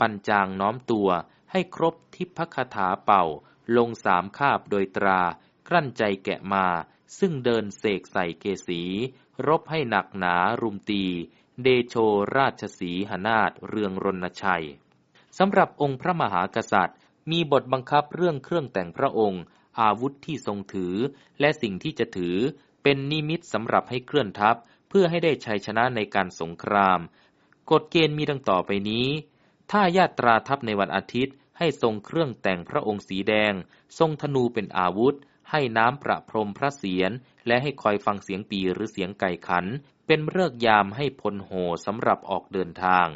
ปัญจางน้อมตัว ให้ครบทิพคาถาเป่า ลงสามคาบโดยตรา กลั้นใจแกะมาซึ่งเดินเสกใส่เกสี รบให้หนักหนารุมตี เดโชราชสีหนาฏเรืองรณชัยสำหรับองค์พระมหากษัตริย์ มีบทบังคับเรื่องเครื่องแต่งพระองค์ อาวุธที่ทรงถือ และสิ่งที่จะถือ เป็นนิมิตสำหรับให้เคลื่อนทัพ เพื่อให้ได้ชัยชนะในการสงคราม กฎเกณฑ์มีดังต่อไปนี้ ถ้าญาตราทัพในวันอาทิตย์ ให้ทรงเครื่องแต่งพระองค์สีแดง ทรงธนูเป็นอาวุธ ให้น้ำประพรมพระเศียร และให้คอยฟังเสียงปีหรือเสียงไก่ขัน เป็นเลิกยามให้พลโหสำหรับออกเดินทาง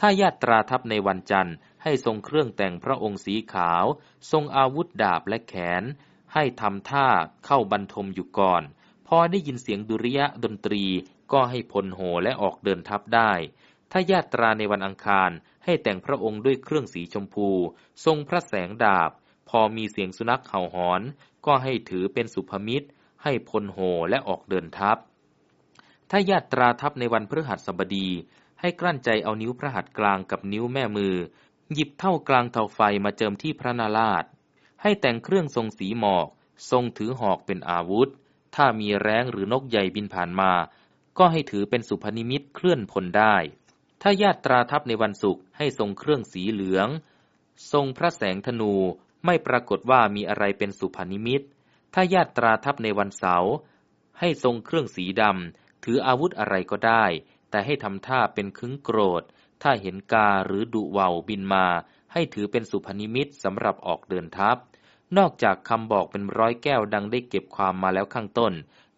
ถ้าญาตราทัพในวันจันทร์ให้ทรงเครื่องแต่งพระองค์สีขาว ทรงอาวุธดาบและแขน ให้ทำท่าเข้าบรรทมอยู่ก่อน พอได้ยินเสียงดุริยะดนตรีก็ให้พลโหและออกเดินทัพได้ ถ้าญาตราในวันอังคารให้แต่งพระองค์ด้วยเครื่องสีชมพู ทรงพระแสงดาบ พอมีเสียงสุนัขเห่าหอน ก็ให้ถือเป็นสุภมิตร ให้พลโหและออกเดินทัพ ถ้าญาตราทัพในวันพฤหัสบดี ให้กลั้นใจเอานิ้วพระหัตถ์กลางกับนิ้วแม่มือ หยิบเท่ากลางเท่าไฟมาเจิมที่พระนาราชให้แต่งเครื่องทรงสีหมอก ทรงถือหอกเป็นอาวุธ ถ้ามีแร้งหรือนกใหญ่บินผ่านมา ก็ให้ถือเป็นสุพนิมิตเคลื่อนพลได้ ถ้าญาตราทัพในวันศุกร์ให้ทรงเครื่องสีเหลือง ทรงพระแสงธนูไม่ปรากฏว่ามีอะไรเป็นสุพนิมิต ถ้าญาตราทัพในวันเสาร์ให้ทรงเครื่องสีดำ ถืออาวุธอะไรก็ได้ แต่ให้ทำท่าเป็นคึ้งโกรธ ถ้าเห็นกาหรือดุเวาวบินมา ให้ถือเป็นสุพนิมิตสำหรับออกเดินทัพ นอกจากคำบอกเป็นร้อยแก้วดังได้เก็บความมาแล้วข้างต้น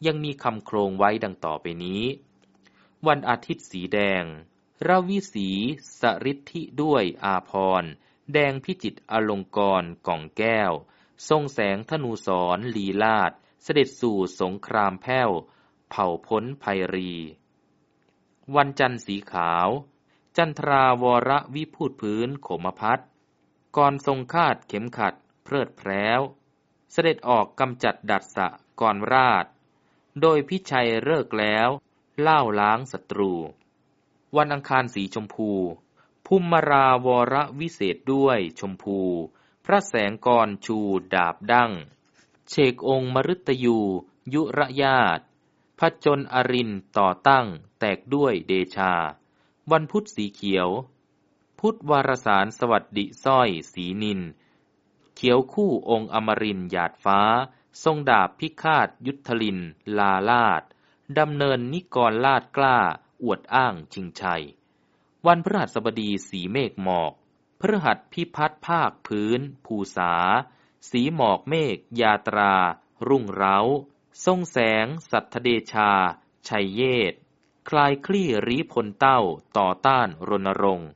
ยังมีคำโครงไว้ดังต่อไปนี้ วันอาทิตย์สีแดงราวิสีสริทธิด้วยอาพร แดงพิจิตอลงกรก่องแก้ว ทรงแสงธนูสอนลีลาด เสด็จสู่สงครามแพ้ว เผ่าพ้นภัยรี วันจันทร์สีขาว จันทราวรวิพูดพื้นโขมพัดก่อนทรงคาดเข็มขัด เพลิดแพร้ว เสด็จออกกำจัดดัดสะก่อนราช โดยพิชัยเลิกแล้วเล่าล้างศัตรู วันอังคารสีชมพู ภูมิราวรวิเศษด้วยชมพู พระแสงกรชูดาบดั้งเชกองมฤตยู ยุระญาตพระจนอรินต่อตั้ง แตกด้วยเดชา วันพุธสีเขียว พุทธวารสารสวัสดิสร้อยสีนิน เขียวคู่องค์อมรินหยาดฟ้า ทรงดาบพิฆาตยุทธลิน ลาลาดดำเนินนิกรลาดกล้า อวดอ้างชิงชัย วันพฤหัสบดีสีเมฆหมอก พฤหัสพิพัฒภาคพื้น ภูษา สีหมอกเมฆยาตรา รุ่งเร้า ทรงแสง สัทธเดชา ชัยเยศ คลายคลี่รีพลเต้า ต่อต้านรณรงค์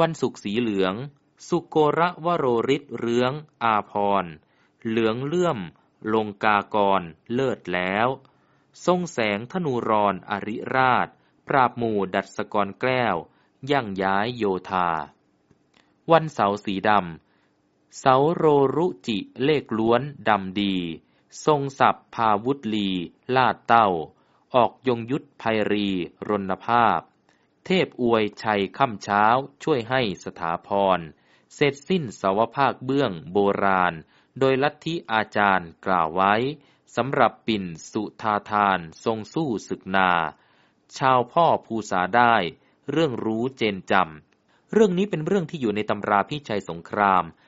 วันศุกสีเหลือง สุโกระวโรริศเรือง อาพร เหลืองเลื่อม ลงกากร เลิศแล้ว ทรงแสงธนูรอนอริราช ปราบหมู่ดัดสกรแก้ว ยั่งย้ายโยธา วันเสาร์สีดำ เสาโรรุจิเลขล้วนดำดี ทรงสับพาวุธลี ลาดเต้า ออกยงยุทธภัยรี รณภาพ เทพอวยชัยค่ำเช้าช่วยให้สถาพร เสร็จสิ้นสาวภาคเบื้องโบราณ โดยลัทธิอาจารย์กล่าวไว้สำหรับปิ่นสุธาทานทรงสู้ศึกนา ชาวพ่อภูษาได้ เรื่องรู้เจนจำ เรื่องนี้เป็นเรื่องที่อยู่ในตำราพิชัยสงคราม